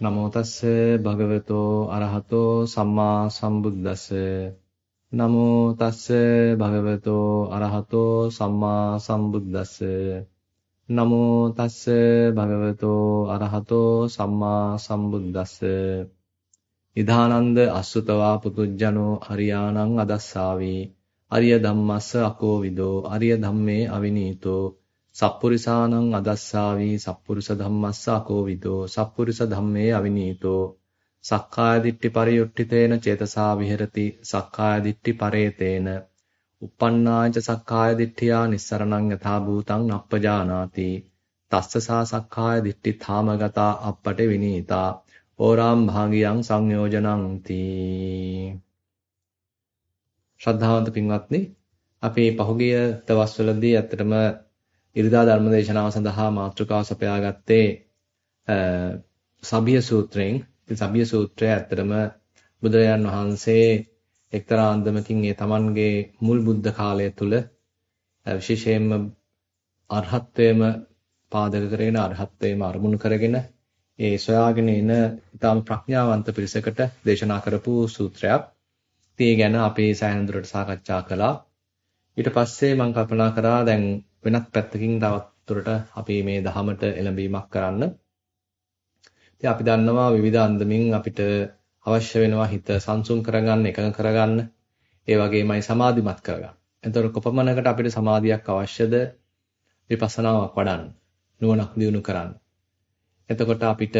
නමෝ තස්ස භගවතෝ අරහතෝ සම්මා සම්බුද්දස්ස. නමෝ තස්ස භගවතෝ අරහතෝ සම්මා සම්බුද්දස්ස. නමෝ තස්ස භගවතෝ අරහතෝ සම්මා සම්බුද්දස්ස. ඉදානන්ද අසුතවා පුතුජනෝ අරියාණං අදස්සාවි අරිය ධම්මස්ස අකෝවිදෝ අරිය ධම්මේ අවිනීතෝ. සප්පුරිසානං අදස්සාවි සප්පුරිස ධම්මස්ස අකෝවිදෝ සප්පුරිස ධම්මේ අවිනීතෝ සක්කාය දිට්ඨි පරියුට්ඨිතේන චේතසා විහෙරති සක්කාය දිට්ඨි පරේතේන uppannāca සක්කාය දිට්ඨියා නිස්සරණං යථා භූතං නප්පජානාති තස්සසා සක්කාය දිට්ඨි ථාමගතා අප්පට විනීතා ඕරාම් භාගියං සංයෝජනං තී ශ්‍රද්ධාවන්ත පින්වත්නි අපි පහුගිය දවස්වලදී ඇත්තටම ඉරිදා ධර්මදේශනාව සඳහා මාතෘකාව සපයාගත්තේ සබිය සූත්‍රයෙන්. ඉතින් සබිය සූත්‍රය ඇත්තටම බුදුරජාන් වහන්සේ එක්තරා අන්දමකින් ඒ Tamanගේ මුල් බුද්ධ කාලය තුල විශේෂයෙන්ම අරහත්ත්වයේම පාදක කරගෙන අරහත්ත්වයේම අරමුණු කරගෙන ඒ සොයාගෙන එන ඊටාම ප්‍රඥාවන්ත පිරිසකට දේශනා කරපු සූත්‍රයක්. ඉතින් ඒ ගැන අපි සෑහෙන දුරට සාකච්ඡා කළා. ඊට පස්සේ මම කල්පනා කරා දැන් වෙනත් පැත්තකින් තවත් දුරට අපි මේ දහමට එළඹීමක් කරන්න. ඉතින් අපි දන්නවා විවිධ අන්දමින් අපිට අවශ්‍ය වෙනවා හිත සංසුන් කරගන්න, එකඟ කරගන්න, ඒ වගේමයි සමාධිමත් කරගන්න. එතකොට කොපමණකට අපිට සමාධියක් අවශ්‍යද? විපස්සනාවක් වඩන්න, නුවණක් දියුණු කරන්න. එතකොට අපිට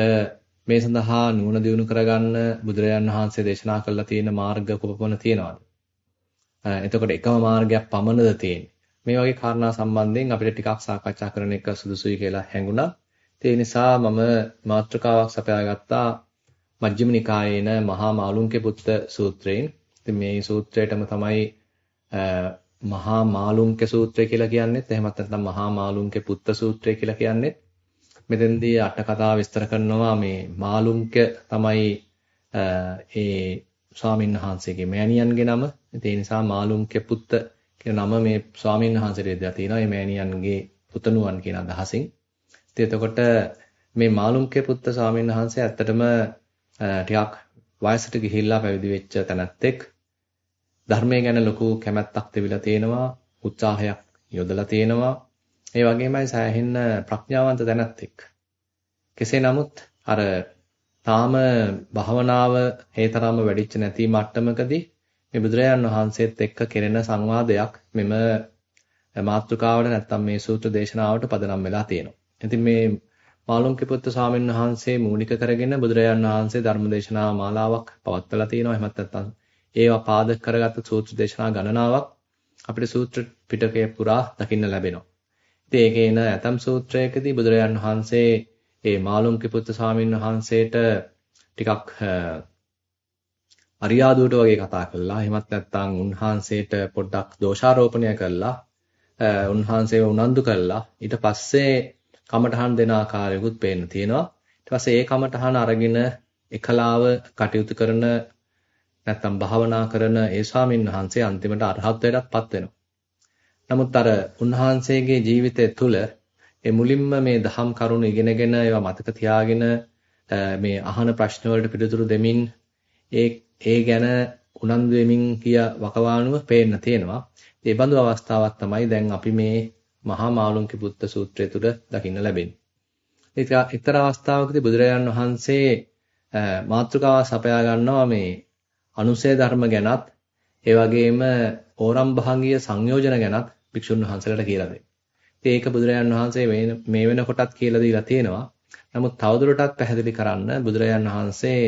මේ සඳහා නුවණ දියුණු කරගන්න බුදුරජාන් වහන්සේ දේශනා කළා තියෙන මාර්ග කොපමණ තියෙනවද? එතකොට එකම මාර්ගයක් පමණද තියෙන්නේ? මේ වගේ කාරණා සම්බන්ධයෙන් අපිට ටිකක් සාකච්ඡා කරන එක සුදුසුයි කියලා හැඟුණා. ඒ නිසා මම මාතෘකාවක් සපයාගත්තා මජ්ක්‍ධිම නිකායේන මහා මාළුන්ගේ පුත්ත සූත්‍රයෙන්. ඉතින් මේ සූත්‍රයටම තමයි මහා මාළුන්ගේ සූත්‍රය කියලා කියන්නේත් එහෙමත් නැත්නම් මහා මාළුන්ගේ පුත්ත සූත්‍රය කියලා කියන්නේත් මෙතෙන්දී අට කතාව විස්තර කරනවා මේ මාළුන්ක තමයි ඒ ස්වාමීන් වහන්සේගේ මෑණියන්ගේ නම. ඒ නිසා මාළුන්ගේ පුත්ත කියන නම මේ ස්වාමීන් වහන්සේට දෙලා තියෙනවා මේ මෑණියන්ගේ පුතණුවන් කියන අදහසින්. ඉතින් එතකොට මේ මාළුන්ගේ පුත්ත ස්වාමීන් වහන්සේ ඇත්තටම ටිකක් වයසට ගිහිල්ලා පැවිදි වෙච්ච තැනැත්තෙක්. ධර්මය ගැන ලොකු කැමැත්තක් තිබිලා තියෙනවා, උත්සාහයක් යොදලා තියෙනවා. ඒ වගේමයි සෑහෙන්න ප්‍රඥාවන්ත තැනැත්තෙක්. කෙසේ නමුත් අර තාම භවනාව හේතරම වැඩිච්ච නැති මට්ටමකදී මේ බුදුරජාන් වහන්සේත් එක්ක කෙරෙන සංවාදයක් මෙම මාතෘකාවට නැත්තම් මේ සූත්‍ර දේශනාවට පදනම් වෙලා තියෙනවා. ඉතින් මේ මාළුන්කපුත්ත ස්වාමීන් වහන්සේ මූලික කරගෙන බුදුරජාන් වහන්සේ ධර්මදේශනා මාලාවක් පවත්වලා තියෙනවා. එහෙමත් නැත්නම් ඒවා පාදක කරගත්ත සූත්‍ර දේශනා ගණනාවක් අපිට සූත්‍ර පිටකය පුරා දකින්න ලැබෙනවා. ඉතින් ඒකේ එන ඇතම් සූත්‍රයකදී බුදුරජාන් වහන්සේ මේ මාළුන්කපුත්ත ස්වාමීන් වහන්සේට ටිකක් අරියාදුවට වගේ කතා කළා. එහෙමත් නැත්නම් උන්වහන්සේට පොඩ්ඩක් දෝෂාරෝපණය කළා. උන්වහන්සේව උනන්දු කළා. ඊට පස්සේ කමඨහන් දෙන ආකාරයකුත් පේන්න තියෙනවා. ඊට පස්සේ ඒ කමඨහන් අරගෙන එකලාව කටයුතු කරන නැත්නම් භාවනා කරන ඒ ස්වාමින් වහන්සේ අන්තිමට අරහත්ත්වයටපත් වෙනවා. නමුත් අර උන්වහන්සේගේ ජීවිතය තුළ ඒ මුලින්ම මේ දහම් කරුණු ඉගෙනගෙන ඒවා මතක තියාගෙන මේ අහන ප්‍රශ්න වලට පිළිතුරු දෙමින් ඒ ඒ ගැන උනන්දු වෙමින් කිය වකවානුව පේන්න තියෙනවා. ඒ බඳු අවස්ථාවක් තමයි දැන් අපි මේ මහා මාළුන්කි පුත්ත සූත්‍රය තුල දකින්න ලැබෙන්නේ. ඒක එක්තරා අවස්ථාවකදී බුදුරජාණන් වහන්සේ මාතෘකාව සපයා ගන්නවා මේ අනුසය ධර්ම ගැනත් ඒ වගේම ඕරම් භාගීය සංයෝජන ගැනත් භික්ෂුන් වහන්සේලාට කියලා දෙන්න. ඉතින් ඒක බුදුරජාණන් වහන්සේ මේ වෙනකොටත් කියලා දීලා තියෙනවා. නමුත් තවදුරටත් පැහැදිලි කරන්න බුදුරජාණන් වහන්සේ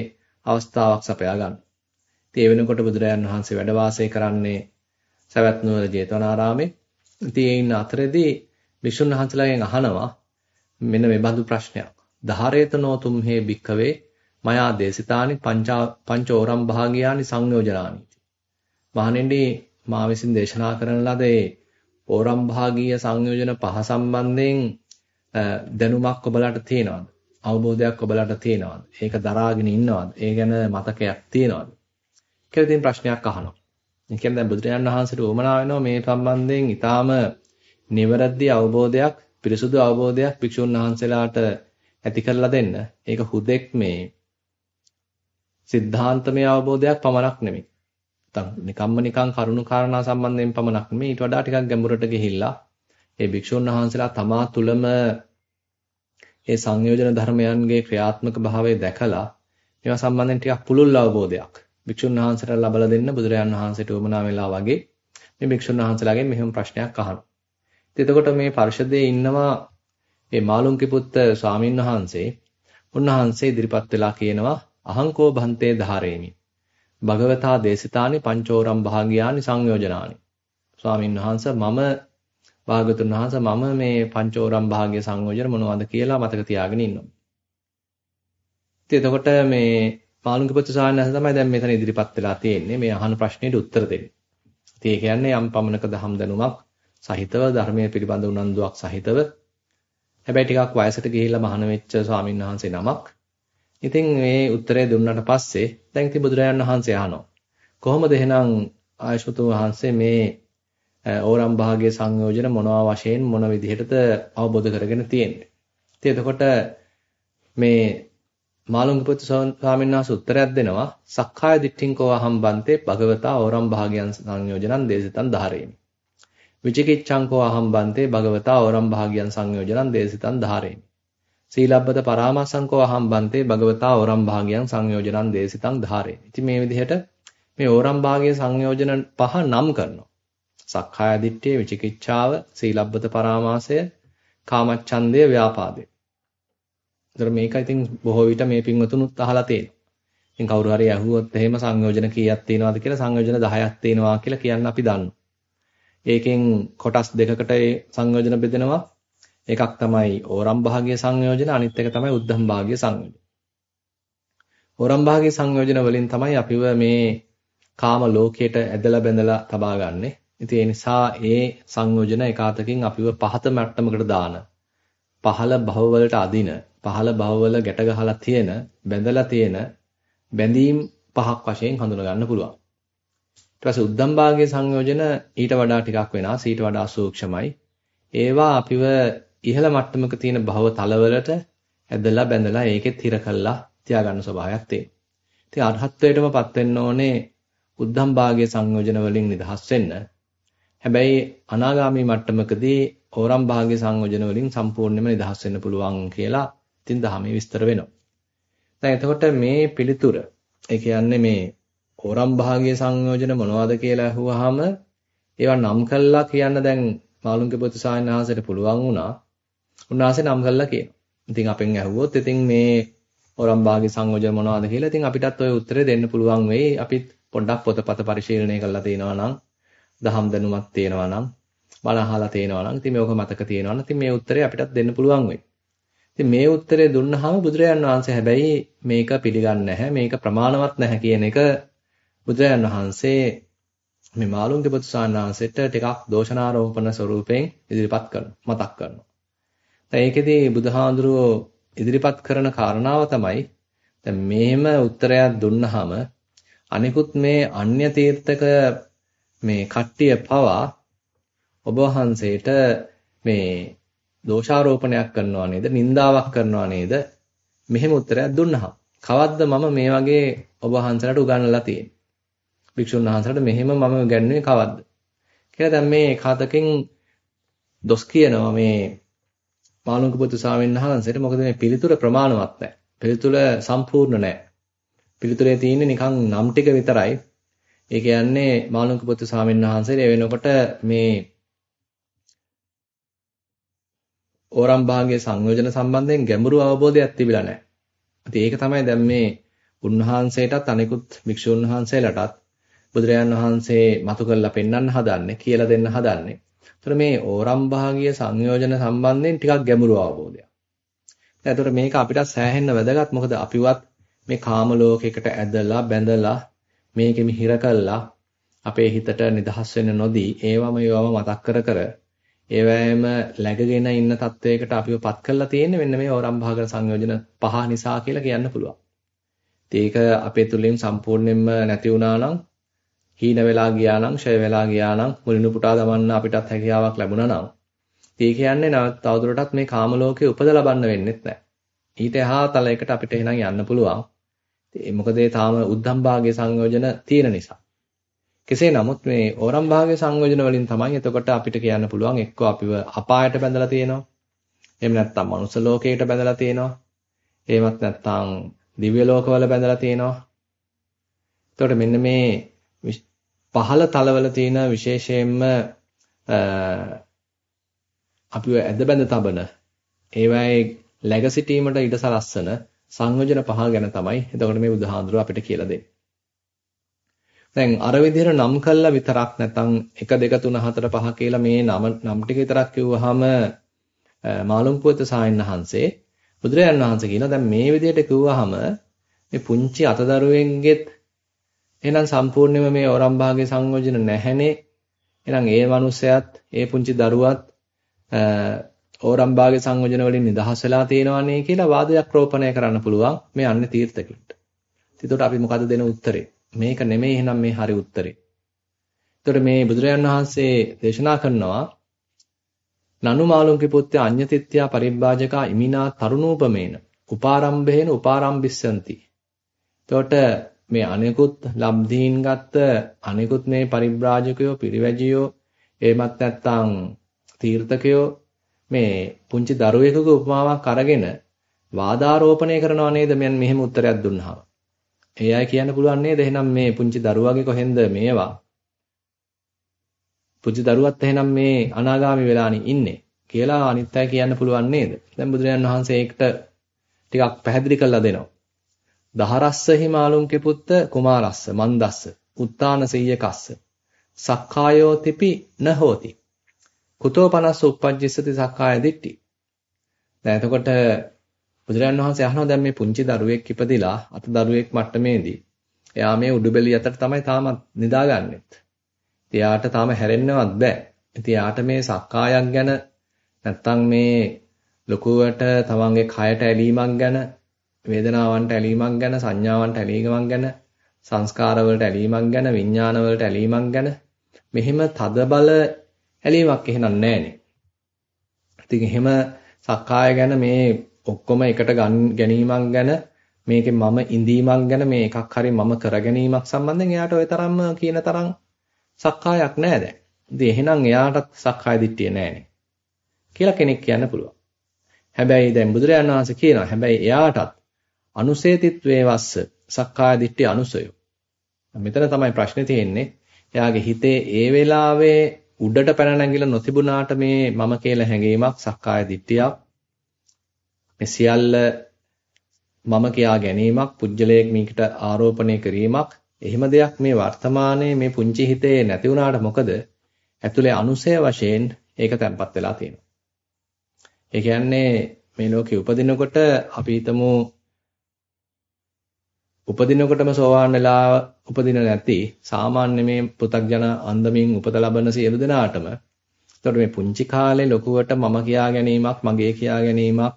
අවස්ථාවක් සපයා ගන්නවා. ඉතින් ඒ වෙනකොට බුදුරජාන් වහන්සේ වැඩ වාසය කරන්නේ සවැත් නුවර ජේතවනාරාමේ. ඉතින් ඒ ඉන්න අතරේදී විසුණු වහන්සේලාගෙන් අහනවා මෙන්න මේ බඳු ප්‍රශ්නයක්. ධාරේතනෝ තුම්හේ භික්කවේ මයා දේසිතානි පංචා පංචෝරම් භාගයානි සංයෝජනානි. මහණෙනි මා විසින් දේශනා කරන ලද ඒ ඕරම් භාගීය සංයෝජන පහ සම්බන්ධයෙන් දැනුමක් ඔබලාට තියෙනවද? අවබෝධයක් ඔබලාට තියෙනවද? ඒක දරාගෙන ඉන්නවද? ඒ ගැන මතකයක් තියෙනවද? කියලා ඉතින් ප්‍රශ්නයක් අහනවා. ඒ කියන්නේ දැන් බුදුරජාණන් වහන්සේට උවමනා වෙනවා මේ සම්බන්ධයෙන් ඊටාම නිවැරදි අවබෝධයක්, පිරිසුදු අවබෝධයක් භික්ෂුන් වහන්සේලාට ඇති කරලා දෙන්න. ඒක හුදෙක් මේ සිද්ධාන්තමය අවබෝධයක් පමණක් නෙමෙයි. නැත්නම් නිකම්ම නිකං කරුණු කාරණා සම්බන්ධයෙන් පමණක් නෙමෙයි ඊට වඩා ටිකක් ගැඹුරට ගිහිල්ලා ඒ භික්ෂුන් වහන්සේලා තමා තුළම ඒ සංයෝජන ධර්මයන්ගේ ක්‍රියාත්මක භාවය දැකලා මේවා සම්බන්ධයෙන් ටිකක් පුළුල් අවබෝධයක් භික්ෂුන් වහන්සේට ලබා දෙන්න බුදුරජාන් වහන්සේට උවමනා වෙලා වගේ මේ භික්ෂුන් වහන්සේලාගෙන් මෙහෙම ප්‍රශ්නයක් අහනවා. එතකොට මේ පරිශදයේ ඉන්නවා මේ මාළුන්කි පුත්ත ස්වාමින් වහන්සේ උන්වහන්සේ ඉදිරිපත් වෙලා කියනවා අහංකෝ භන්තේ ධාරේමි. භගවතා දේශිතානි පංචෝරම් භාග්‍යානි සංයෝජනානි. ස්වාමින් වහන්සේ මම භාගතුන් වහන්සේ මම මේ පංචෝරම් භාග්‍ය සංයෝජන මොනවද කියලා මතක තියාගෙන ඉන්නවා. ඉතින් එතකොට මේ පාලුන්ගේ පුත්‍ර සායනස තමයි දැන් මෙතන ඉදිරිපත් වෙලා තියෙන්නේ මේ අහන ප්‍රශ්නෙට උත්තර දෙන්න. ඉතින් ඒ කියන්නේ යම් පමණක දහම් දැනුමක් සහිතව ධර්මයේ පිළිබඳ උනන්දුවක් සහිතව හැබැයි ටිකක් වයසට ගිහිල්ලා මහාන වෙච්ච ස්වාමීන් වහන්සේ නමක්. ඉතින් මේ උත්තරය දුන්නාට පස්සේ දැන් ඉතින් බුදුරජාණන් වහන්සේ අහනවා. කොහොමද එහෙනම් ආයශුතු වහන්සේ මේ ඕරම් භාගයේ සංයෝජන මොනවා වශයෙන් මොන විදිහටද අවබෝධ කරගෙන තියෙන්නේ. ඉතින් එතකොට මේ මාළුන්ගේ පුත් ස්වාමීන් වහන්සේ උත්තරයක් දෙනවා. සක්කාය දිට්ඨින් කෝ අහම් බන්තේ භගවතා ඕරම් භාගයන් සංයෝජනං දේශිතං ධාරේමි. විචිකිච්ඡං කෝ අහම් බන්තේ භගවතා ඕරම් භාගයන් සංයෝජනං දේශිතං ධාරේමි. සීලබ්බත පරාමාසං කෝ අහම් බන්තේ භගවතා ඕරම් භාගයන් සංයෝජනං දේශිතං ධාරේමි. ඉතින් මේ විදිහට මේ ඕරම් භාගයේ සංයෝජන පහ නම් කරනවා. සක්කාය දිට්ඨිය විචිකිච්ඡාව සීලබ්බත පරාමාසය කාමච්ඡන්දය ව්‍යාපාදය ඒතර මේක ඉතින් බොහෝ විට මේ පින්වතුනුත් අහලා තියෙනවා. ඉතින් කවුරු හරි ඇහුවොත් එහෙම සංයෝජන කීයක් තියෙනවද කියලා සංයෝජන 10ක් තියෙනවා කියලා කියන්න අපි දන්නවා. ඒකෙන් කොටස් දෙකකට ඒ සංයෝජන බෙදෙනවා. එකක් තමයි ඕරම් භාගීය සංයෝජන අනිත් එක තමයි උද්ධම් භාගීය සංයෝජන. ඕරම් භාගීය සංයෝජන වලින් තමයි අපිව මේ කාම ලෝකයට ඇදලා බැඳලා තබා ගන්නෙ. ඉතින් ඒ නිසා ඒ සංයෝජන එකාතකින් අපිව පහත මට්ටමකට දාන පහළ භවවලට අදින පහළ භවවල ගැට ගහලා තියෙන බැඳලා තියෙන බැඳීම් පහක් වශයෙන් හඳුනා ගන්න පුළුවන්. ඊට පස්සේ උද්දම් භාගයේ සංයෝජන ඊට වඩා ටිකක් වෙනස් ඊට වඩා සූක්ෂමයි. ඒවා අපිව ඉහළ මට්ටමක තියෙන භව තලවලට ඇදලා බැඳලා ඒකෙත් හිර කළා තියාගන්න ස්වභාවයක් තියෙනවා. ඉතින් අරහත්ත්වයටමපත් වෙන්න ඕනේ උද්දම් භාගයේ සංයෝජන වලින් නිදහස් වෙන්න. හැබැයි අනාගාමී මට්ටමකදී ඕරම් භාගයේ සංයෝජන වලින් සම්පූර්ණයෙන්ම නිදහස් වෙන්න පුළුවන් කියලා ඉතින් දහමේ විස්තර වෙනවා. දැන් එතකොට මේ පිළිතුර ඒ කියන්නේ මේ ඕරම් භාගයේ සංයෝජන මොනවද කියලා අහුවාම ඒවා නම් කළා කියන්න දැන් මාළුන්ගේ ප්‍රතිසායනහසට පුළුවන් වුණා. උන්වහන්සේ නම් කළා කියනවා. ඉතින් අපෙන් ඇහුවොත් ඉතින් මේ ඕරම් භාගයේ සංයෝජන මොනවද කියලා ඉතින් අපිටත් ওই උත්තරේ දෙන්න පුළුවන් වෙයි. අපිත් පොඩ්ඩක් පොතපත පරිශීලනය කරලා තිනවා නම් දහම් දැනුමක් තියෙනවා නම් බණ අහලා තියෙනවා නම් ඉතින් මේක මතක තියෙනවා නම් ඉතින් මේ උත්තරේ අපිටත් දෙන්න පුළුවන් වෙයි. ඉතින් මේ උත්තරේ දුන්නාම බුදුරජාන් වහන්සේ හැබැයි මේක පිළිගන්නේ නැහැ. මේක ප්‍රමාණවත් නැහැ කියන එක බුදුරජාන් වහන්සේ මේ මාළුන්ගේ පුත්සානාංශයට ටිකක් දෝෂනාරෝපණ ස්වරූපයෙන් ඉදිරිපත් කරනවා. මතක් කරනවා. දැන් ඒකෙදී බුදුහාඳුරෝ ඉදිරිපත් කරන කාරණාව තමයි දැන් මෙහෙම උත්තරයක් දුන්නාම අනිකුත් මේ අන්‍ය තීර්ථක මේ කට්ටිය පවා ඔබ වහන්සේට මේ දෝෂාරෝපණයක් කරනවා නේද? නින්දාවක් කරනවා නේද? මෙහෙම උත්තරයක් දුන්නහම. කවද්ද මම මේ වගේ ඔබ වහන්සේලාට උගන්වලා තියෙන්නේ? භික්ෂුන් වහන්සේලාට මෙහෙම මම උගන්වන්නේ කවද්ද? කියලා දැන් මේ කාතකින් දොස් කියනවා මේ මාළුන්ක පුතු ස්වාමීන් වහන්සේට මොකද මේ පිළිතුර ප්‍රමාණවත් නැහැ. පිළිතුර සම්පූර්ණ නැහැ. පිළිතුරේ තියෙන්නේ නිකන් නම් ටික විතරයි. ඒ කියන්නේ මාළුන්ක පුතු ස්වාමීන් වහන්සේට වෙනකොට මේ ඕරම් භාගයේ සංයෝජන සම්බන්ධයෙන් ගැඹුරු අවබෝධයක් තිබිලා නැහැ. ඉතින් ඒක තමයි දැන් මේ උන්වහන්සේටත් අනිකුත් භික්ෂුන් වහන්සේලාටත් බුදුරජාන් වහන්සේ මතු කරලා පෙන්වන්න හදන්නේ කියලා දෙන්න හදන්නේ. ඒතර මේ ඕරම් භාගීය සංයෝජන සම්බන්ධයෙන් ටිකක් ගැඹුරු අවබෝධයක්. ඒතර මේක අපිට සෑහෙන්න වැදගත් මොකද අපිවත් මේ කාම ලෝකයකට ඇදලා බැඳලා මේකෙම හිර කළා අපේ හිතට නිදහස් වෙන්න නොදී ඒවම ඒවම මතක් කර කර ඒවැයම läගගෙන ඉන්න තත්වයකට අපිව පත් කරලා තියෙන්නේ මෙන්න මේ ඕරම් භාගන සංයෝජන පහ නිසා කියලා කියන්න පුළුවන්. ඒක අපේ තුලින් සම්පූර්ණයෙන්ම නැති වුණා නම් හීන වෙලා ගියා නම් ෂය වෙලා ගියා නම් මුලිනු පුටා දමන්න අපිටත් හැකියාවක් ලැබුණා නම් ඒ කියන්නේ නැවත තවදුරටත් මේ කාම ලෝකයේ උපද ලබන්න වෙන්නෙත් නැහැ. ඊට එහා තලයකට අපිට එහෙනම් යන්න පුළුවන්. ඒ මොකද ඒ තාම උද්ධම් භාගයේ සංයෝජන තියෙන නිසා. කෙසේ නමුත් මේ ඕරම් භාගයේ සංයෝජන වලින් තමයි එතකොට අපිට කියන්න පුළුවන් එක්ක අපිව අපායට බැඳලා තියෙනවා. එහෙම නැත්නම් මනුස්ස ලෝකයට බැඳලා තියෙනවා. එහෙමත් නැත්නම් දිව්‍ය ලෝකවල බැඳලා තියෙනවා. එතකොට මෙන්න මේ පහළ තලවල තියෙන විශේෂයෙන්ම අපිව ඇද බැඳ තබන ඒවායේ läග සිටීමට ඉඩ සලස්සන සංයෝජන පහ ගැන තමයි එතකොට මේ බුදුහාඳුර අපිට කියලා දෙන්නේ. දැන් අර විදිහට නම් කළා විතරක් නැත්නම් 1 2 3 4 5 කියලා මේ නම නම් ටික විතරක් කිව්වහම මාළුම්පුවත සායන්නහන්සේ බුදුරජාණන් වහන්සේ කියනවා දැන් මේ විදිහට කිව්වහම මේ පුංචි අතදරුවෙන්ගෙත් එහෙනම් සම්පූර්ණයෙන්ම මේ ඕරම් භාගයේ සංයෝජන නැහැනේ. එහෙනම් ඒ මනුස්සයත් ඒ පුංචි දරුවත් ඕරම් භාගයේ සංයෝජන වලින් නිදහස් වෙලා තියෙනවනේ කියලා වාදයක් රෝපණය කරන්න පුළුවන් මේ අන්නේ තීර්ථකෙට. එතකොට අපි මොකද දෙන උත්තරේ? මේක නෙමෙයි එහෙනම් මේ හරි උත්තරේ. එතකොට මේ බුදුරජාන් වහන්සේ දේශනා කරනවා නනු මාළුන්ගේ පුත්‍යා අඤ්ඤතිත්‍යා පරිබ්බාජකා ඉමිනා තරුණෝපමේන උපාරම්භේන උපාරම්භිස්සanti. එතකොට මේ අනෙකුත් ලබ්ධීන් ගත්ත අනෙකුත් මේ පරිබ්‍රාජකයෝ පිරිවැජියෝ එහෙමත් නැත්නම් තීර්ථකයෝ මේ පුංචි දරුවෙකුගේ උපමාවක් අරගෙන වාදාරෝපණය කරනවා නේද මම මෙහෙම උත්තරයක් දුන්නාම. ඒ අය කියන්න පුළුවන් නේද එහෙනම් මේ පුංචි දරුවාගේ කොහෙන්ද මේවා? පුංචි දරුවත් එහෙනම් මේ අනාගාමි වෙලානේ ඉන්නේ කියලා අනිත් අය කියන්න පුළුවන් නේද? දැන් බුදුරජාණන් වහන්සේ ඒකට ටිකක් පැහැදිලි කරලා දෙනවා. දහරස්ස හිමාලුන්ගේ පුත්ත කුමාරස්ස මන්දස්ස උත්තාන සීයකස්ස සක්කායෝ තිපි නහෝති කුතෝ පනස්ස උප්පජ්ජස්සති සක්කාය දිට්ටි දැන් එතකොට බුදුරජාන් වහන්සේ අහනවා දැන් මේ පුංචි දරුවෙක් ඉපදිලා අත දරුවෙක් මට්ටමේදී එයා මේ උඩුබෙලිය අතර තමයි තාමත් නිදාගන්නෙත්. ඉතින් එයාට තාම හැරෙන්නවත් බෑ. ඉතින් එයාට මේ සක්කායක් ගැන නැත්තම් මේ ලොකුවට තමන්ගේ කයට ඇලීමක් ගැන වේදනාවන්ට ඇලීමක් ගැන සංඥාවන්ට ඇලීමක් ගැන සංස්කාර වලට ඇලීමක් ගැන විඥාන වලට ඇලීමක් ගැන මෙහෙම තද බල ඇලීමක් එහෙනම් නැහැනේ. ඉතින් එහෙම සක්කාය ගැන මේ ඔක්කොම එකට ගැනීමක් ගැන මේකේ මම ඉඳීමක් ගැන මේ එකක් හරි මම කර ගැනීමක් සම්බන්ධයෙන් එයාට ওই තරම්ම කියන තරම් සක්කායක් නැහැ දැන්. ඉතින් එහෙනම් එයාටත් සක්කාය දිට්ඨිය නැහැනේ. කියලා කෙනෙක් කියන්න පුළුවන්. හැබැයි දැන් බුදුරජාණන් වහන්සේ කියනවා හැබැයි එයාටත් අනුසේතිත්වේ වස්ස සක්කාය දිට්ඨිය අනුසය. මෙතන තමයි ප්‍රශ්නේ තියෙන්නේ. එයාගේ හිතේ ඒ වෙලාවේ උඩට පැන නැගිලා නොතිබුණාට මේ මම කියලා හැඟීමක් සක්කාය දිට්ඨියක්. මේ සියල්ල මම කියා ගැනීමක්, පුජ්‍යලයක් මේකට ආරෝපණය කිරීමක්. එහෙම දෙයක් මේ වර්තමානයේ මේ පුංචි හිතේ නැති වුණාට මොකද? ඇතුලේ අනුසය වශයෙන් ඒක තැම්පත් වෙලා තියෙනවා. ඒ කියන්නේ මේ ලෝකේ උපදිනකොට අපි හිතමු උපදිනකොටම සෝවාන් වෙලා උපදින නැති සාමාන්‍ය මේ පෘථග්ජන අන්දමින් උපත ලබන සියලු දෙනාටම එතකොට මේ පුංචි කාලේ ලොකුවට මම කියා ගැනීමක් මගේ කියා ගැනීමක්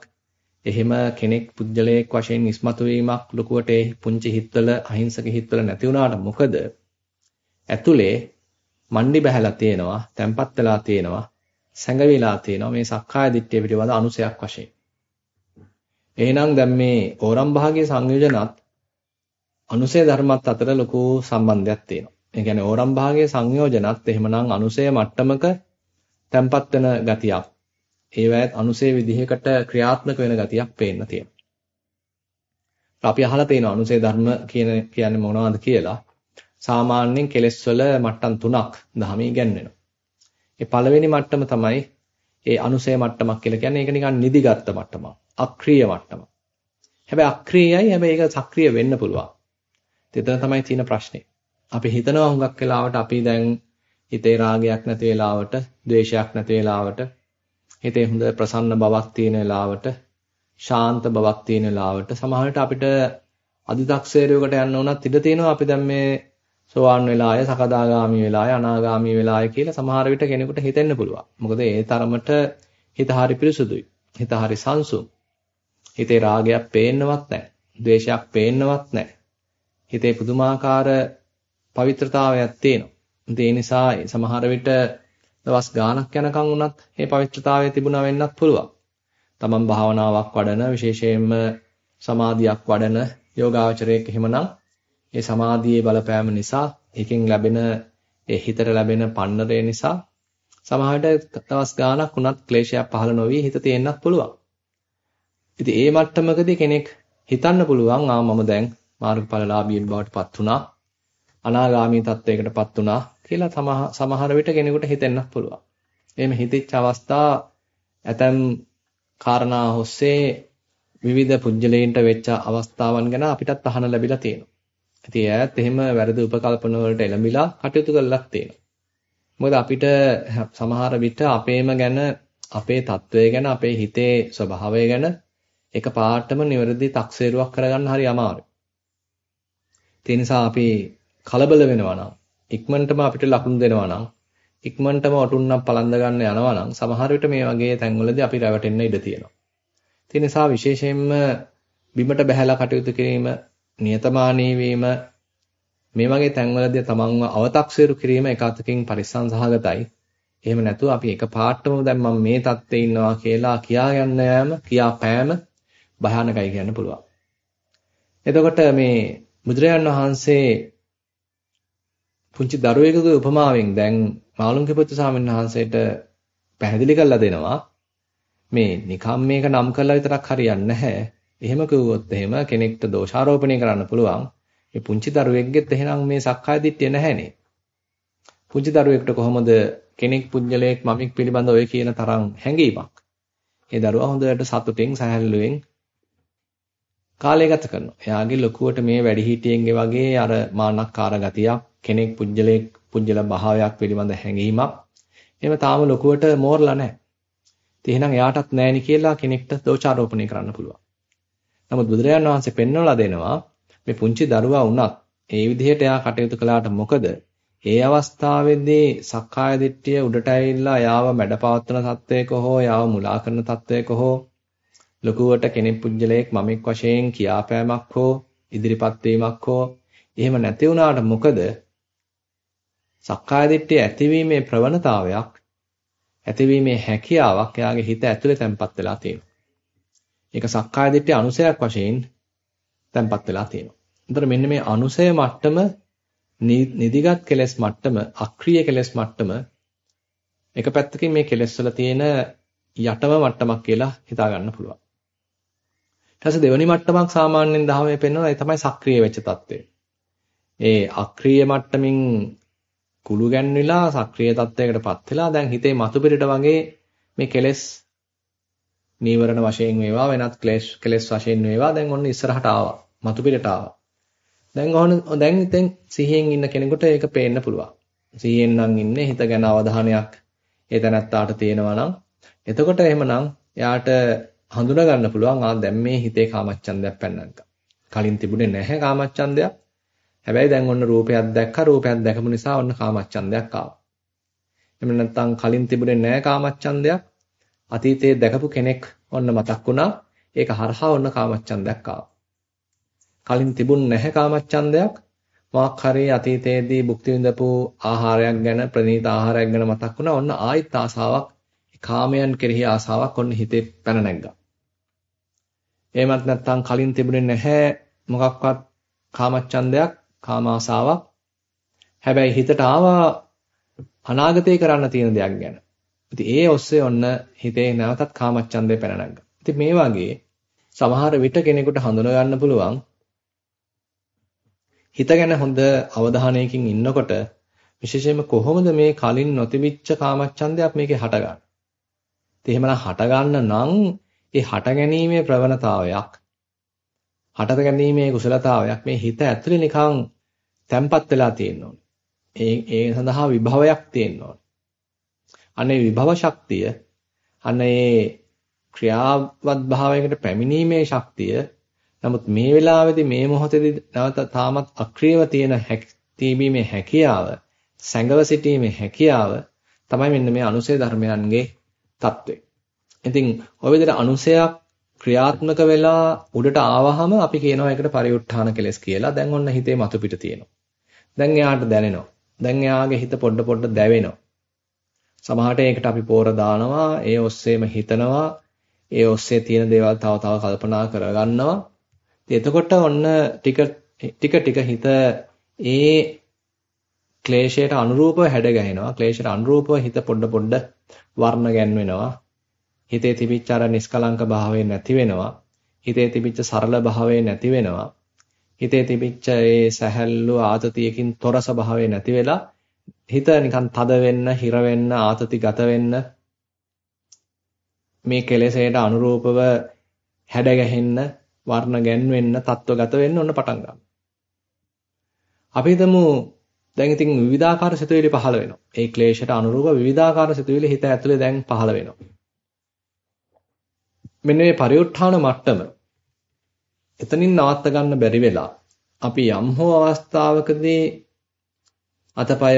එහෙම කෙනෙක් පුජ්‍යලයක් වශයෙන් ඉස්මතු වීමක් ලොකුවට ඒ පුංචි හිත්වල අහිංසක හිත්වල නැති වුණාට මොකද? ඇතුලේ මණ්ඩි බහැලා තියෙනවා තැම්පත් වෙලා තියෙනවා සැඟවිලා තියෙනවා මේ සක්කාය දිට්ඨිය පිටවද අනුසයක් වශයෙන්. එහෙනම් දැන් මේ ඕරම් භාගයේ සංයෝජනත් අනුසය ධර්මත් අතර ලොකු සම්බන්ධයක් තියෙනවා. ඒ කියන්නේ ඕරම් භාගයේ සංයෝජනත් එහෙමනම් අනුසය මට්ටමක තැම්පත් වෙන ගතියක්. ඒවැත් අනුසය විදිහකට ක්‍රියාත්මක වෙන ගතියක් පේන්න තියෙනවා. අපි අහලා තියෙනවා අනුසය ධර්ම කියන කියන්නේ මොනවද කියලා. සාමාන්‍යයෙන් කෙලෙස් වල මට්ටම් තුනක් ධර්මී ඉගැන්වෙනවා. ඒ පළවෙනි මට්ටම තමයි ඒ අනුසය මට්ටමක් කියලා කියන්නේ ඒක නිකන් නිදිගත් මට්ටමක්. අක්‍රීය මට්ටමක්. හැබැයි අක්‍රීයයි හැබැයි ඒක සක්‍රීය වෙන්න පුළුවන්. එතන තමයි තියෙන ප්‍රශ්නේ. අපි හිතනවා හුඟක් වෙලාවට අපි දැන් හිතේ රාගයක් නැති වෙලාවට, ද්වේෂයක් නැති වෙලාවට, හිතේ හොඳ ප්‍රසන්න බවක් තියෙන වෙලාවට, ශාන්ත බවක් තියෙන වෙලාවට සමහරවිට අපිට අදි탁සේරයකට යන්න උනත් ඉඩ තියෙනවා අපි දැන් මේ සෝවාන් වෙලාය, සකදාගාමි වෙලාය, අනාගාමි වෙලාය කියලා සමහර විට කෙනෙකුට හිතෙන්න පුළුවන්. මොකද ඒ තරමට හිත හරි පිරිසුදුයි. හිත හරි සංසුම්. හිතේ රාගයක් පේන්නවත් නැහැ. ද්වේෂයක් පේන්නවත් නැහැ. හිතේ පුදුමාකාර පවිත්‍රතාවයක් තියෙනවා. ඒ නිසා සමහර විට දවස් ගාණක් යනකම් වුණත් මේ පවිත්‍රතාවය තිබුණා වෙන්නත් පුළුවන්. තමන් භාවනාවක් වඩන විශේෂයෙන්ම සමාධියක් වඩන යෝගාචරයේක එහෙමනම් ඒ සමාධියේ බලපෑම නිසා ඒකෙන් ලැබෙන ඒ හිතට ලැබෙන පන්නරය නිසා සමහරට දවස් ගාණක් උනත් ක්ලේශයක් පහළ නොවි හිත තියෙන්නත් පුළුවන්. ඉතින් ඒ මට්ටමකදී කෙනෙක් හිතන්න පුළුවන් ආ මම දැන් මාර්ගඵලලාභීන් බවට පත් වුණා. අනාගාමී තත්වයකටපත් වුණා කියලා සමහර විට කෙනෙකුට හිතෙන්නත් පුළුවන්. එහෙම හිතෙච්ච අවස්ථා ඇතම් කාරණා ඔස්සේ විවිධ පුජ්‍යලයන්ට වෙච්ච අවස්ථාවන් ගැන අපිටත් අහන්න ලැබිලා තියෙනවා. ඉතින් ඈත් එහෙම වැරදි උපකල්පන වලට එළඹිලා කටයුතු කළාක් තියෙනවා. මොකද අපිට සමහර විට අපේම ගැන අපේ తත්වය ගැන අපේ හිතේ ස්වභාවය ගැන එක පාටම නිවැරදි තක්සේරුවක් කරගන්න හරි අමාරුයි. ඒ නිසා අපි කලබල වෙනවා නම් ඉක්මනටම අපිට ලකුණු දෙනවා නම් ඉක්මනටම ඔටුන්නම් පලඳ ගන්න යනවා නම් සමහර විට මේ වගේ තැන්වලදී අපි රැවටෙන්න ඉඩ තියෙනවා. ඒ නිසා විශේෂයෙන්ම බිමට බහැලා කටයුතු කිරීම, නියතමානී වීම මේ වගේ තැන්වලදී තමන්ව අව탁සිරු කිරීම එක අතකින් පරිස්සම් සහගතයි. එහෙම නැතුව අපි එක පාටම දැන් මම මේ தත්ත්වේ ඉන්නවා කියලා කියා යන්න යෑම, කියා පෑම භයානකයි කියන්න පුළුවන්. එතකොට මේ බුදුරජාන් වහන්සේ පුංචි දරුවෙකුගේ උපමාවෙන් දැන් මාළුන්ගේ පුත්තු ස්වාමීන් වහන්සේට පැහැදිලි කරලා දෙනවා මේ නිකම් මේක නම් කරලා විතරක් හරියන්නේ නැහැ. එහෙම කිව්වොත් එහෙම කෙනෙක්ට දෝෂාරෝපණය කරන්න පුළුවන්. මේ පුංචි දරුවෙක්ගෙත් එහෙනම් මේ සක්කාය දිට්ඨිය නැහැනේ. පුංචි දරුවෙක්ට කොහොමද කෙනෙක් පුජ්‍යලයක් මමික් පිළිබඳ ඔය කියන තරම් හැඟීමක්. ඒ දරුවා හොඳට සතුටින් සැහැල්ලුවෙන් කාලය ගත කරනවා. එයාගේ ලොකුවට මේ වැඩිහිටියන්ගේ වගේ අර මාන්නක්කාර ගතියක්, කෙනෙක් පුජ්‍යලයක් පුජ්‍යල භාවයක් පිළිබඳ හැඟීමක් එහෙම තාම ලොකුවට මෝරලා නැහැ. ඉතින් එහෙනම් එයාටත් නැහෙනි කියලා කෙනෙක්ට දෝෂාරෝපණය කරන්න පුළුවන්. නමුත් බුදුරජාණන් වහන්සේ පෙන්වලා දෙනවා මේ පුංචි දරුවා වුණත් ඒ විදිහට එයා කටයුතු කළාට මොකද ඒ අවස්ථාවේදී සක්කාය දිට්ඨිය උඩට ඇවිල්ලා යාව මැඩපවත්වන තත්වයක හෝ යාව මුලා කරන තත්වයක හෝ ලකුවට කෙනෙක් පුජ්‍යලයක් මමෙක් වශයෙන් කියාපෑමක් හෝ ඉදිරිපත් වීමක් හෝ එහෙම නැති වුණාට මොකද සක්කාය දිට්ඨිය ඇතිවීමේ ප්‍රවණතාවයක් ඇතිවීමේ හැකියාවක් එයාගේ හිත ඇතුලේ තැම්පත් වෙලා තියෙනවා. ඒක සක්කාය දිට්ඨිය අනුසයක් වශයෙන් තැම්පත් වෙලා තියෙනවා. එතකොට මෙන්න මේ අනුසය මට්ටම නිදිගත් කෙලස් මට්ටම අක්‍රීය කෙලස් මට්ටම එක පැත්තකින් මේ කෙලස් වල තියෙන යටම මට්ටමක් කියලා හිතා ගන්න පුළුවන්. ඊට පස්සේ දෙවෙනි මට්ටමක් සාමාන්‍යයෙන් දහමේ පෙන්වනවා. ඒ තමයි සක්‍රීය වෙච්ච తත්වය. ඒ අක්‍රීය මට්ටමින් කුළු ගැන්විලා සක්‍රීය තත්වයකටපත් වෙලා දැන් හිතේ මතු පිටට වගේ මේ කෙලෙස් නීවරණ වශයෙන් වේවා වෙනත් ක්ලේශ කෙලෙස් වශයෙන් වේවා. දැන් ඔන්න ඉස්සරහට ආවා. මතු පිටට ආවා. දැන් ඕන දැන් ඉතින් සිහියෙන් ඉන්න කෙනෙකුට ඒක පේන්න පුළුවන්. සිහියෙන් නම් ඉන්නේ හිත ගැන අවධානයක් ඒ තැනත්තාට තියෙනවා නම්. එතකොට එහෙමනම් එයාට හඳුනා ගන්න පුළුවන් ආ දැන් මේ හිතේ කාමච්ඡන්දයක් පැන්නක්ක කලින් තිබුණේ නැහැ කාමච්ඡන්දයක් හැබැයි දැන් ඔන්න රූපයක් දැක්කා රූපයක් දැකපු නිසා ඔන්න කාමච්ඡන්දයක් ආවා. එහෙම නැත්නම් කලින් තිබුණේ නැහැ කාමච්ඡන්දයක්. අතීතයේ දැකපු කෙනෙක් ඔන්න මතක් වුණා. ඒක හරහා ඔන්න කාමච්ඡන්දයක් ආවා. කලින් තිබුණ නැහැ කාමච්ඡන්දයක්. මොකක් හරි අතීතයේදී භුක්ති විඳපු ආහාරයක් ගැන ප්‍රණීත ආහාරයක් ගැන මතක් වුණා. ඔන්න ආයිත් ආසාවක් කාමයන් කෙරෙහි ආසාවක් ඔන්න හිතේ පැන නැග්ගා. එහෙමත් නැත්නම් කලින් තිබුණේ නැහැ මොකක්වත් කාමච්ඡන්දයක් කාම ආසාවක්. හැබැයි හිතට ආවා අනාගතේ කරන්න තියෙන දෙයක් ගැන. ඉතින් ඒ ඔස්සේ ඔන්න හිතේ නැවතත් කාමච්ඡන්දේ පැන නැග්ගා. ඉතින් මේ වගේ සමහර විට කෙනෙකුට හඳුනා ගන්න පුළුවන් හිත ගැන හොඳ අවධානයකින් ඉන්නකොට විශේෂයෙන්ම කොහොමද මේ කලින් නොතිබිච්ච කාමච්ඡන්දයක් මේකේ හටගන්නේ? ඉතින් එහෙමනම් හටගන්න නම් ඒ හට ගැනීමේ ප්‍රවණතාවයක් හටත ගැනීමේ කුසලතාවයක් මේ හිත ඇතුලේ නිකන් තැම්පත් වෙලා තියෙන්න ඕනේ. ඒ ඒ සඳහා විභවයක් තියෙන්න ඕනේ. අනේ විභව ශක්තිය අනේ ක්‍රියාවත් භාවයකට පැමිණීමේ ශක්තිය නමුත් මේ වෙලාවේදී මේ මොහොතේදී නැවත තාමත් අක්‍රියව තියෙන තීබීමේ හැකියාව සැඟව සිටීමේ හැකියාව තමයි මෙන්න මේ අනුසය ධර්මයන්ගේ తත්වය. ඉතින් ඔය විදිහට අනුසයක් ක්‍රියාත්මක වෙලා උඩට ආවහම අපි කියනවා ඒකට පරිඋත්ථාන කෙලස් කියලා. දැන් ඔන්න හිතේ මතු පිට තියෙනවා. දැන් එයාට දැනෙනවා. දැන් එයාගේ හිත පොඩ පොඩ දැවෙනවා. සමහරට ඒකට අපි පෝර දානවා, ඒ ඔස්සේම හිතනවා, ඒ ඔස්සේ තියෙන දේවල් තව තව කල්පනා කරගන්නවා. එතකොට ඔන්න ටික ටික ටික හිත ඒ ක්ලේශයට අනුරූපව හැඩ ගැහෙනවා. ක්ලේශයට අනුරූපව හිත පොඩ පොඩ වර්ණ ගැන්වෙනවා. හිතේ තිබිච්ච අර නිස්කලංක භාවය නැති වෙනවා. හිතේ තිබිච්ච සරල භාවය නැති වෙනවා. හිතේ තිබිච්ච ඒ සැහැල්ලු ආතතියකින් තොර ස්වභාවය නැති වෙලා හිත නිකන් තද වෙන්න, හිර වෙන්න, ආතතිගත වෙන්න මේ කෙලෙසයට අනුරූපව හැඩ ගැහෙන්න, වර්ණ ගැන්වෙන්න, තත්වගත වෙන්න ඔන්න පටන් ගන්නවා. අපි හිතමු දැන් ඉතින් විවිධාකාර සිතුවිලි පහළ වෙනවා. ඒ ක්ලේශයට අනුරූප විවිධාකාර සිතුවිලි හිත ඇතුලේ දැන් පහළ වෙනවා. මෙන්න මේ පරිඋත්ථාන මට්ටම එතනින් නවත්ත ගන්න බැරි වෙලා අපි යම් හෝ අවස්ථාවකදී අතපය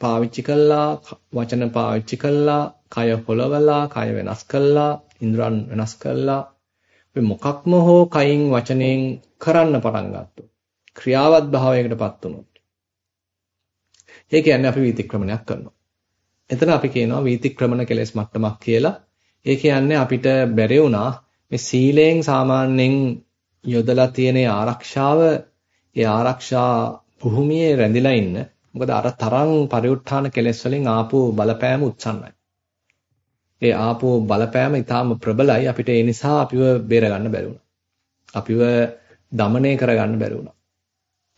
පාවිච්චි කළා වචන පාවිච්චි කළා කය හොලවලා කය වෙනස් කළා ඉන්ද්‍රයන් වෙනස් කළා අපි මොකක්ම හෝ කයින් වචනෙන් කරන්න පටන් ගත්තොත් ක්‍රියාවත් භාවයකටපත් වුණොත් ඒ කියන්නේ අපි වීතික්‍රමණයක් කරනවා. එතන අපි කියනවා වීතික්‍රමණ කෙලෙස් මට්ටමක් කියලා. ඒ කියන්නේ අපිට බැරි වුණා මේ සීලයෙන් සාමාන්‍යයෙන් යොදලා තියෙන ආරක්ෂාව ඒ ආරක්ෂා භූමියේ රැඳිලා ඉන්න. මොකද අර තරම් පරිඋත්ථාන කෙලෙස් වලින් ආපු බලපෑම උත්සන්නයි. ඒ ආපු බලපෑම ඊටාම ප්‍රබලයි. අපිට ඒ නිසා අපිව බේර ගන්න බැරි වුණා. අපිව দমনය කර ගන්න බැරි වුණා.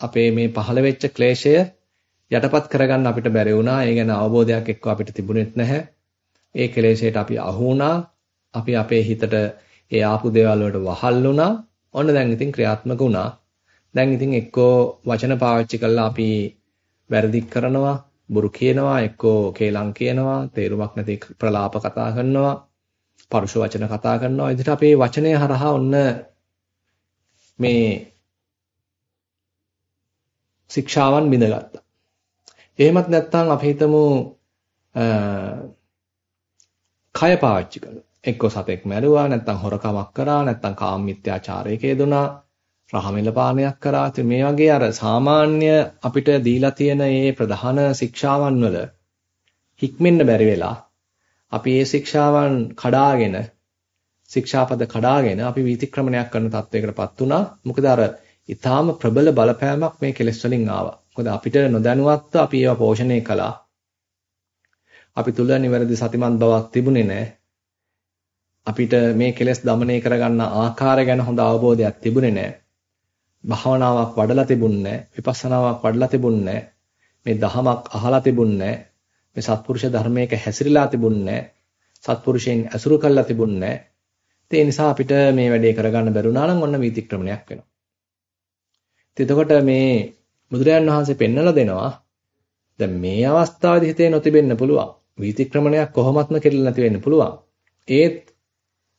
අපේ මේ පහළ වෙච්ච ක්ලේශය යටපත් කරගන්න අපිට බැරි වුණා. ඒ ගැන අවබෝධයක් එක්ක අපිට තිබුණෙත් නැහැ. ඒ කෙලෙසයට අපි අහු වුණා. අපි අපේ හිතට ඒ ආපු දේවල් වලට වහල් වුණා. ඔන්න දැන් ඉතින් ක්‍රියාත්මක වුණා. දැන් ඉතින් එක්කෝ වචන පාවිච්චි කරලා අපි වැරදි කරනවා, බුරු කියනවා, එක්කෝ කේලම් කියනවා, තේරුමක් නැති ප්‍රලාප කතා කරනවා, පරුෂ වචන කතා කරනවා. ඉතින් අපේ වචනය හරහා ඔන්න මේ ශික්ෂාවන් බිඳගත්තා. එහෙමත් නැත්නම් අපි හිතමු කය පාවිච්චි කළා. එක්ක සතෙක් මැරුවා නැත්නම් හොරකමක් කරා නැත්නම් කාම මිත්‍යාචාරයක යෙදුනා රහමිල පානයක් කරා. ඉතින් මේ වගේ අර සාමාන්‍ය අපිට දීලා තියෙන මේ ප්‍රධාන ශික්ෂාවන් වල හික්මෙන්න බැරි වෙලා අපි මේ ශික්ෂාවන් කඩාගෙන ශික්ෂාපද කඩාගෙන අපි වීතික්‍රමණයක් කරන තත්වයකටපත් වුණා. මොකද අර ඊටාම ප්‍රබල බලපෑමක් මේ කෙලෙස් වලින් ආවා. මොකද අපිට නොදැනුවත්ව අපි ඒවා පෝෂණය කළා. අපි තුල නිවැරදි සතිමත් බවක් තිබුණේ නැහැ. අපිට මේ කෙලෙස් দমনය කරගන්න ආකාරය ගැන හොඳ අවබෝධයක් තිබුණේ නැහැ. භාවනාවක් වඩලා තිබුණේ විපස්සනාවක් වඩලා තිබුණේ මේ දහමක් අහලා තිබුණේ මේ සත්පුරුෂ ධර්මයක හැසිරලා තිබුණේ සත්පුරුෂයන් ඇසුරු කළා තිබුණේ ඒ නිසා අපිට මේ වැඩේ කරගන්න බැරුණා නම් ඔන්න වීතික්‍රමණයක් වෙනවා. එතකොට මේ බුදුරජාන් වහන්සේ පෙන්වලා දෙනවා දැන් මේ අවස්ථාවේදී හිතේ නොතිබෙන්න පුළුවන්. වීතික්‍රමණයක් කොහොමත්ම කෙරෙලා නැති වෙන්න පුළුවන්. ඒත්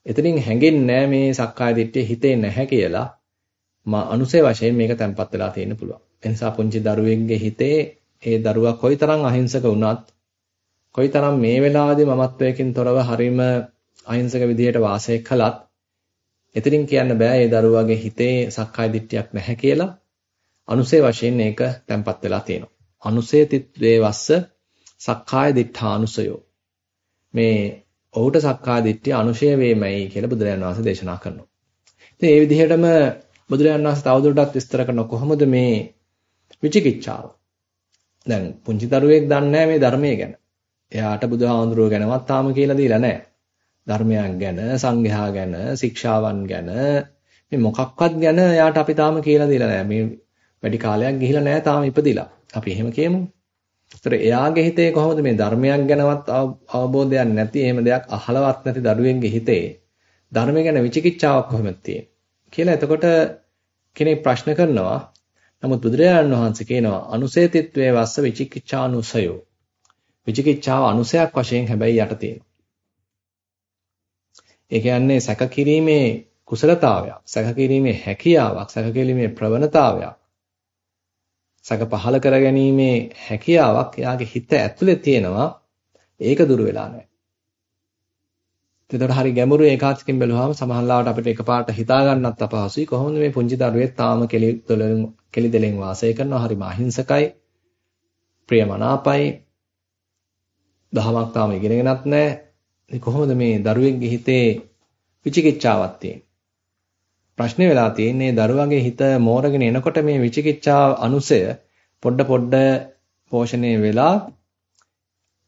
එතනින් හැඟෙන්නේ මේ සක්කාය දිට්ඨිය හිතේ නැහැ කියලා මා අනුසය වශයෙන් මේක තැම්පත් වෙලා තියෙන්න පුළුවන්. ඒ නිසා පුංචි දරුවෙක්ගේ හිතේ ඒ දරුවා කොයිතරම් අහිංසක වුණත් කොයිතරම් මේ වෙලාවේදී මමත්වයකින් තොරව හරීම අහිංසක විදිහට වාසය කළත් එතනින් කියන්න බෑ ඒ දරුවාගේ හිතේ සක්කාය දිට්ඨියක් නැහැ කියලා අනුසේ වශයෙන් ඒක තැම්පත් වෙලා තියෙනවා. අනුසේ තිත්වේ වස්ස සක්කාය දිඨානුසයෝ. මේ ඔහුට සක්කාය දිට්ඨිය අනුශය වේමයි කියලා බුදුරජාණන් වහන්සේ දේශනා කරනවා. ඉතින් මේ විදිහටම බුදුරජාණන් වහන්සේ තවදුරටත් විස්තර කරන කොහොමද මේ විචිකිච්ඡාව? දැන් පුංචි දරුවෙක් දන්නේ මේ ධර්මයේ ගැන. එයාට බුදුහාමුදුරුවෝ ගැනවත් තාම කියලා දීලා නැහැ. ධර්මයන් ගැන, සංඝයා ගැන, ශික්ෂාවන් ගැන මේ මොකක්වත් ගැන එයාට අපි තාම කියලා දීලා නැහැ. මේ වැඩි කාලයක් ගිහිලා නැහැ තාම ඉපදිලා. අපි එහෙම කියමු. ඒතර එයාගේ හිතේ කොහොමද මේ ධර්මයක් ගැනවත් අවබෝධයක් නැති එහෙම දෙයක් අහලවත් නැති දරුවෙන්ගේ හිතේ ධර්මය ගැන විචිකිච්ඡාවක් කොහොමද තියෙන්නේ කියලා එතකොට කෙනෙක් ප්‍රශ්න කරනවා. නමුත් බුදුරජාණන් වහන්සේ කියනවා අනුසේතිත්වයේ වස්ස විචිකිච්ඡානුසයෝ. විචිකිච්ඡාව අනුසයක් වශයෙන් හැබැයි යට තියෙනවා. ඒ කියන්නේ සැක කිරීමේ කුසලතාවයක්, සැක කිරීමේ හැකියාවක්, සැක කිරීමේ ප්‍රවණතාවයක් සැක පහල කරගැනීමේ හැකියාවක් එයාගේ හිත ඇතුලේ තියෙනවා. ඒක දුර වෙලා නැහැ. එතකොට හරි ගැඹුරු ඒකාත්කින් බැලුවාම සමහරවිට අපිට එකපාරට හිතා ගන්නත් අපහසුයි. කොහොමද මේ පුංචි දරුවෙක් තාම කෙලි දොලෙන් කෙලි දෙලෙන් වාසය කරනවා. හරි මාහිංසකයි. ප්‍රියමනාපයි. දහමක් තාම ඉගෙනගෙනත් නැහැ. කොහොමද මේ දරුවෙක්ගේ හිතේ විචිකිච්ඡාවක් තියෙන්නේ? ප්‍රශ්නේ වෙලා තියෙන්නේ දරුවගේ හිත මෝරගෙන එනකොට මේ විචිකිච්ඡා අනුසය පොඩ පොඩ පෝෂණය වෙලා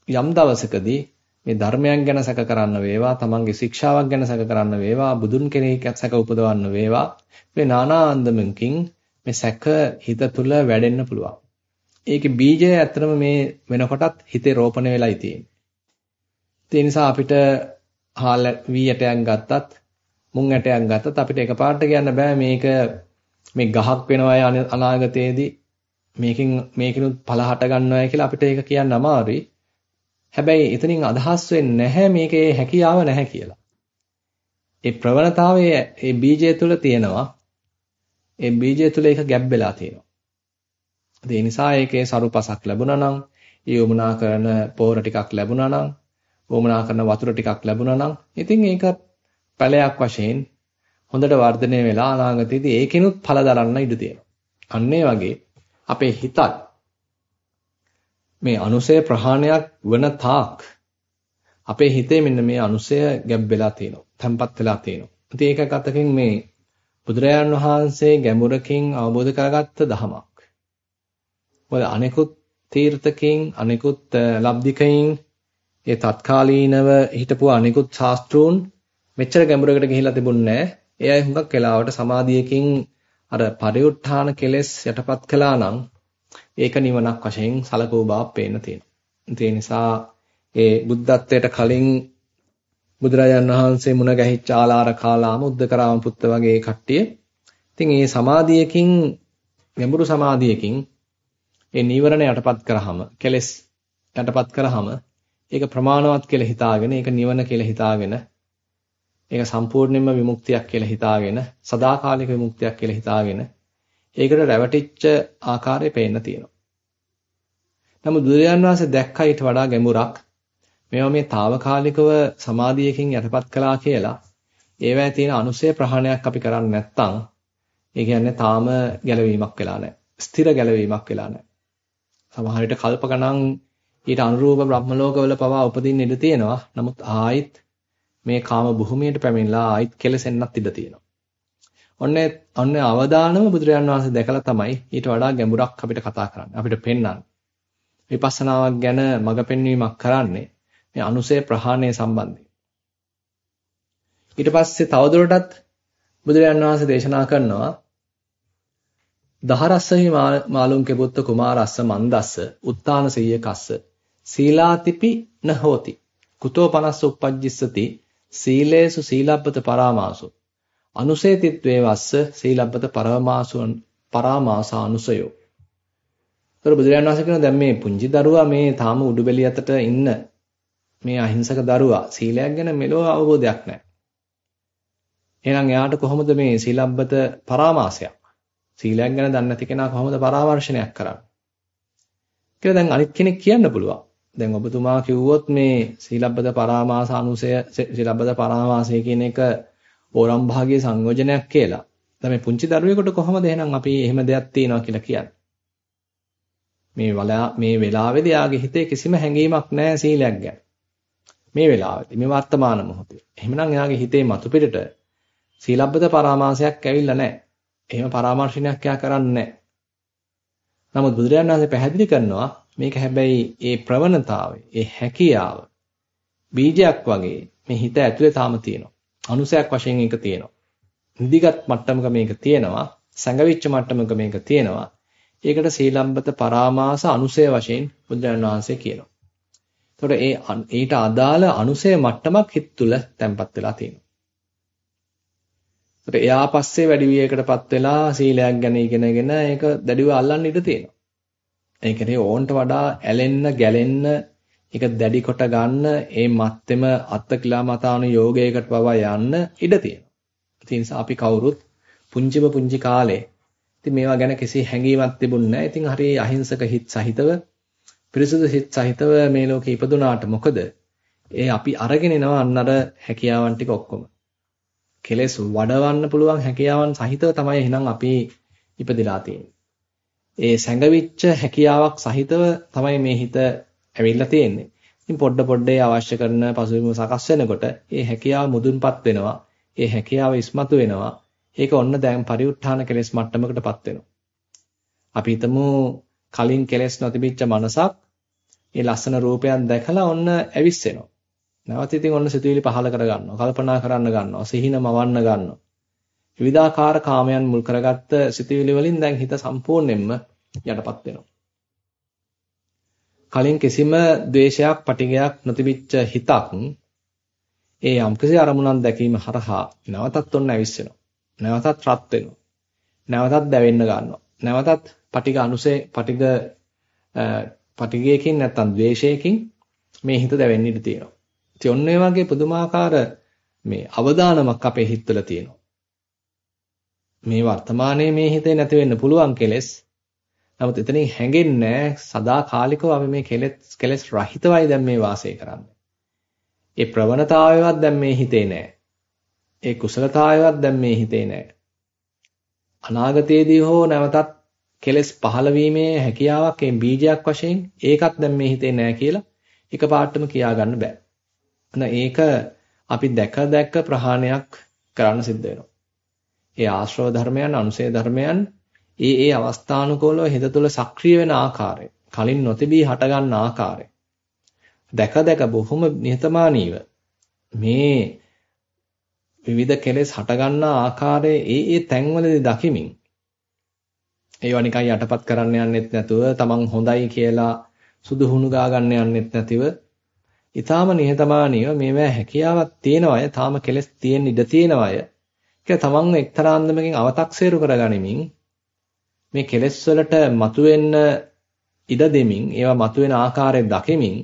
යම් දවසකදී මේ ධර්මයන් ගැන සැක කරන්න වේවා තමන්ගේ ශික්ෂාවක් ගැන සැක කරන්න වේවා බුදුන් කෙරෙහි සැක උපදවන්න වේවා මේ නානා අන්දමකින් මේ සැක හිත තුල වැඩෙන්න පුළුවන්. ඒකේ බීජය ඇත්තටම මේ වෙනකොටත් හිතේ රෝපණය වෙලායි තියෙන්නේ. ඒ නිසා අපිට හාල් වී ඇටයක් ගත්තත් මුං ඇටයක් ගත්තත් අපිට එකපාරට කියන්න බෑ මේක මේ ගහක් වෙනවා අනාගතයේදී මේකෙන් මේකිනුත් ඵල හට ගන්නවා කියලා අපිට ඒක කියන්න අමාරුයි. හැබැයි එතනින් අදහස් වෙන්නේ නැහැ මේකේ හැකියාව නැහැ කියලා. ඒ ප්‍රවණතාවයේ ඒ බීජය තුල තියෙනවා. ඒ බීජය තුල ඒක ගැබ් වෙලා තියෙනවා. ඒ නිසා ඒකේ සරුපසක් ලැබුණා නම්, ඒ උමනා කරන පොහොර ටිකක් ලැබුණා නම්, උමනා කරන වතුර ටිකක් ලැබුණා නම්, ඉතින් ඒක පැලයක් වශයෙන් හොඳට වර්ධනය වෙලා අනාගතයේදී ඒකිනුත් ඵල දරන්න ඉඩ තියෙනවා. අන්න වගේ අපේ හිතත් මේ අනුසය ප්‍රහාණයක් වන තාක් අපේ හිතේ මෙන්න මේ අනුසය ගැබ් වෙලා තියෙනවා. තැම්පත් වෙලා තියෙනවා. ඉතින් ඒක ගතකින් මේ බුදුරජාන් වහන්සේ ගැඹුරකින් අවබෝධ කරගත්ත දහමක්. මොකද අනෙකුත් තීර්ථකෙන් අනෙකුත් ලබ්ධිකයින් ඒ තත්කාලීනව හිටපු අනෙකුත් ශාස්ත්‍රූන් මෙච්චර ගැඹුරකට ගිහිලා තිබුණේ නැහැ. ඒ අය හුඟක් වෙලාවට සමාධියකින් අර පරිඋත්ථාන කෙලෙස් යටපත් කළා නම් ඒක නිවනක් වශයෙන් සලකෝ බව පේන්න තියෙනවා. ඒ නිසා ඒ බුද්ධත්වයට කලින් බුදුරජාන් වහන්සේ මුණ ගැහිච්ච ආලාර කාලාම උද්දකරාම පුත්ත වගේ කට්ටිය. ඉතින් මේ සමාධියකින් ගැඹුරු සමාධියකින් ඒ නීවරණ යටපත් කරාම කෙලෙස් යටපත් කරාම ඒක ප්‍රමාණවත් කියලා හිතාගෙන ඒක නිවන කියලා හිතාගෙන ඒක සම්පූර්ණයෙන්ම විමුක්තියක් කියලා හිතාගෙන සදාකාලික විමුක්තියක් කියලා හිතාගෙන ඒකට රැවටිච්ච ආකාරය පේන්න තියෙනවා. නමුත් බුදුරජාන් වහන්සේ දැක්කා ඊට වඩා ගැඹුරක් මේවා මේ తాවකාලිකව සමාධියකින් යටපත් කළා කියලා ඒවැය තියෙන අනුසය ප්‍රහාණයක් අපි කරන්නේ නැත්නම් ඒ කියන්නේ තාම ගැලවීමක් වෙලා නැහැ. ස්ථිර ගැලවීමක් වෙලා නැහැ. සමහර විට කල්ප ගණන් ඊට අනුරූප බ්‍රහ්ම ලෝකවල පවා උපදින්න ඉඩ තියෙනවා. නමුත් ආයිත් මේ කාම භූමියට පැමිණලා ආයිත් කෙලසෙන්නත් ඉඩ තියෙනවා. ඔන්නේ ඔන්නේ අවදානම බුදුරජාන් වහන්සේ දැකලා තමයි ඊට වඩා ගැඹුරක් අපිට කතා කරන්නේ. අපිට පෙන්වන්නේ. විපස්සනාවක් ගැන මඟ පෙන්වීමක් කරන්නේ මේ අනුසය ප්‍රහාණය සම්බන්ධයෙන්. ඊට පස්සේ තවදුරටත් බුදුරජාන් වහන්සේ දේශනා කරනවා දහරස්සහි මාළුන්ගේ පුත්ත කුමාරස්ස මන්දස්ස උත්තාන සීයකස්ස සීලාතිපි නහෝති කුතෝ පනස්ස උප්පජ්ජිස්සති සීලේසු සීලබ්බත පරාමාසු අනුසේතිත්වේ වස්ස සීලබ්බත පරමාසුන් පරාමාසා අනුසයෝ. ତොර බුදුරජාණන් වහන්සේ කියන දැන් මේ පුංචි දරුවා මේ තාම උඩුබැලිය අතට ඉන්න මේ අහිංසක දරුවා සීලයක් ගැන මෙලෝ අවබෝධයක් නැහැ. එහෙනම් එයාට කොහොමද මේ සීලබ්බත පරාමාසයක් සීලයක් ගැන දන්නේ නැති කෙනා කොහොමද පරාමර්ශනයක් කරන්නේ? කියලා දැන් අනිත් කෙනෙක් කියන්න පුළුවන්. දැන් ඔබතුමා කිව්වොත් මේ සීලබ්බත පරාමාස අනුසය සීලබ්බත පරාමාසය කියන එක ඕරම් භාගයේ සංයෝජනයක් කියලා. දැන් මේ පුංචි දරුවෙකුට කොහොමද එහෙනම් අපි එහෙම දෙයක් තියනවා කියලා කියන්නේ? මේ වලා මේ වෙලාවේදී යාගේ හිතේ කිසිම හැඟීමක් නැහැ සීලයක් ගැන. මේ වෙලාවේදී මේ වර්තමාන මොහොතේ. එහෙමනම් එයාගේ හිතේ මතු පිටට සීලබ්බත පරාමාසයක් ඇවිල්ලා නැහැ. එහෙම පරාමර්ශනයක් එයා කරන්නේ නැහැ. නමුත් බුදුරජාණන් වහන්සේ පැහැදිලි කරනවා මේක හැබැයි ඒ ප්‍රවණතාවය, ඒ හැකියාව බීජයක් වගේ මේ හිත ඇතුලේ තාම තියෙනවා. අනුසයක් වශයෙන් ඒක තියෙනවා. නිදිගත් මට්ටමක මේක තියෙනවා. සංගවිච්ච මට්ටමක මේක තියෙනවා. ඒකට සීලම්බත පරාමාස අනුසය වශයෙන් බුදුරජාණන් වහන්සේ කියනවා. එතකොට ඒ ඊට අදාළ අනුසය මට්ටමක් හිත තුළ තැම්පත් වෙලා තියෙනවා. එතකොට එයා පස්සේ වැඩි වියකටපත් වෙලා සීලයක් ගැන ඉගෙනගෙන ඒක දැඩිව අල්ලන්න ඉඩ තියෙනවා. ඒ කියන්නේ ඕන්ට වඩා ඇලෙන්න ගැලෙන්න ඒක දැඩි කොට ගන්න ඒ මත්තෙම අත්කිලා මතාන යෝගයකට පවා යන්න ඉඩ තියෙනවා. ඒ නිසා අපි කවුරුත් පුංචිම පුංචි කාලේ ඉතින් මේවා ගැන කිසි හැඟීමක් තිබුණේ නැහැ. ඉතින් හරි අහිංසක හිත් සහිතව පිරිසුදු හිත් සහිතව මේ ලෝකේ ඉපදුනාට මොකද? ඒ අපි අරගෙන එනවා අන්න අර හැකියාවන් ටික ඔක්කොම. කෙලෙස් වඩවන්න පුළුවන් හැකියාවන් සහිතව තමයි එහෙනම් අපි ඉපදිලා තියෙන්නේ. ඒ සැඟවිච්ච හැකියාවක් සහිතව තමයි මේ හිත ඇවිල්ලා තියෙන්නේ. ඉතින් පොඩ පොඩේ අවශ්‍ය කරන පසුබිම සකස් වෙනකොට ඒ හැකියාව මුදුන්පත් වෙනවා. ඒ හැකියාව ඉස්මතු වෙනවා. ඒක ඔන්න දැන් පරිඋත්ථාන කෙලෙස් මට්ටමකටපත් වෙනවා. අපි හිතමු කලින් කෙලෙස් නොතිබිච්ච මනසක් ඒ ලස්සන රූපයක් දැකලා ඔන්න ඇවිස්සෙනවා. නැවත ඉතින් ඔන්න සිතුවිලි පහල කර ගන්නවා. කල්පනා කරන්න ගන්නවා. සිහින මවන්න ගන්නවා. විවිධාකාර කාමයන් මුල් කරගත්ත සිතුවිලි වලින් දැන් හිත සම්පූර්ණයෙන්ම යටපත් වෙනවා. කලින් කිසිම ද්වේෂයක්, පටිගයක් නොතිබිච්ච හිතක් ඒ යම්කිසි අරමුණක් දැකීම හරහා නැවතත් ඔන්න ඇවිස්සෙනවා. නැවතත් රත් වෙනවා. නැවතත් දැවෙන්න ගන්නවා. නැවතත් පටිග අනුසේ පටිග පටිගයකින් නැත්තම් ද්වේෂයකින් මේ හිත දැවෙන්න ඉඩ තියෙනවා. ඉතින් ඔන්න ඒ වගේ පුදුමාකාර මේ අවදානමක් අපේ හිතවල තියෙනවා. මේ වර්තමානයේ මේ හිතේ නැති වෙන්න පුළුවන් කෙලෙස්. නමුත් එතනින් හැඟෙන්නේ සදාකාලිකව අපි මේ කෙලෙස් කෙලෙස් රහිතවයි දැන් මේ වාසය කරන්නේ. ඒ ප්‍රවණතාවයවත් දැන් මේ හිතේ නැහැ. ඒ කුසලතාවයවත් දැන් මේ හිතේ නැහැ. අනාගතයේදී හෝ නැවතත් කෙලෙස් පහළ වීමේ හැකියාවක් ඒ බීජයක් වශයෙන් ඒකත් දැන් මේ හිතේ නැහැ කියලා එකපාරටම කියා ගන්න බෑ. අන ඒක අපි දැක දැක ප්‍රහාණයක් කරන්න සිද්ධ වෙනවා. ඒ ආශ්‍රව ධර්මයන්, අනුසය ධර්මයන් ඒ ඒ අවස්ථානුකූලව හිත තුළ සක්‍රිය වෙන ආකාරය, කලින් නොතිබී හටගන්න ආකාරය. දැක දැක බොහොම නිහතමානීව මේ විවිධ කෙලෙස් හටගන්නා ආකාරයේ ඒ ඒ තැන්වලදී දකිමින් ඒවා නිකන් යටපත් කරන්න යන්නෙත් නැතුව තමන් හොඳයි කියලා සුදු හුණු ගා ගන්න යන්නෙත් නැතිව ඊටාම නිහතමානීව මේවා හැකියාවක් තියෙන අය තාම කෙලෙස් තියෙන ඉඩ තියෙන අය කියලා තමන්ව එක්තරා අන්දමකින් අව탁සේරු කරගනිමින් මේ කෙලෙස් වලට මතුවෙන්න ඉඩ දෙමින් ඒවා මතුවෙන ආකාරය දකිමින්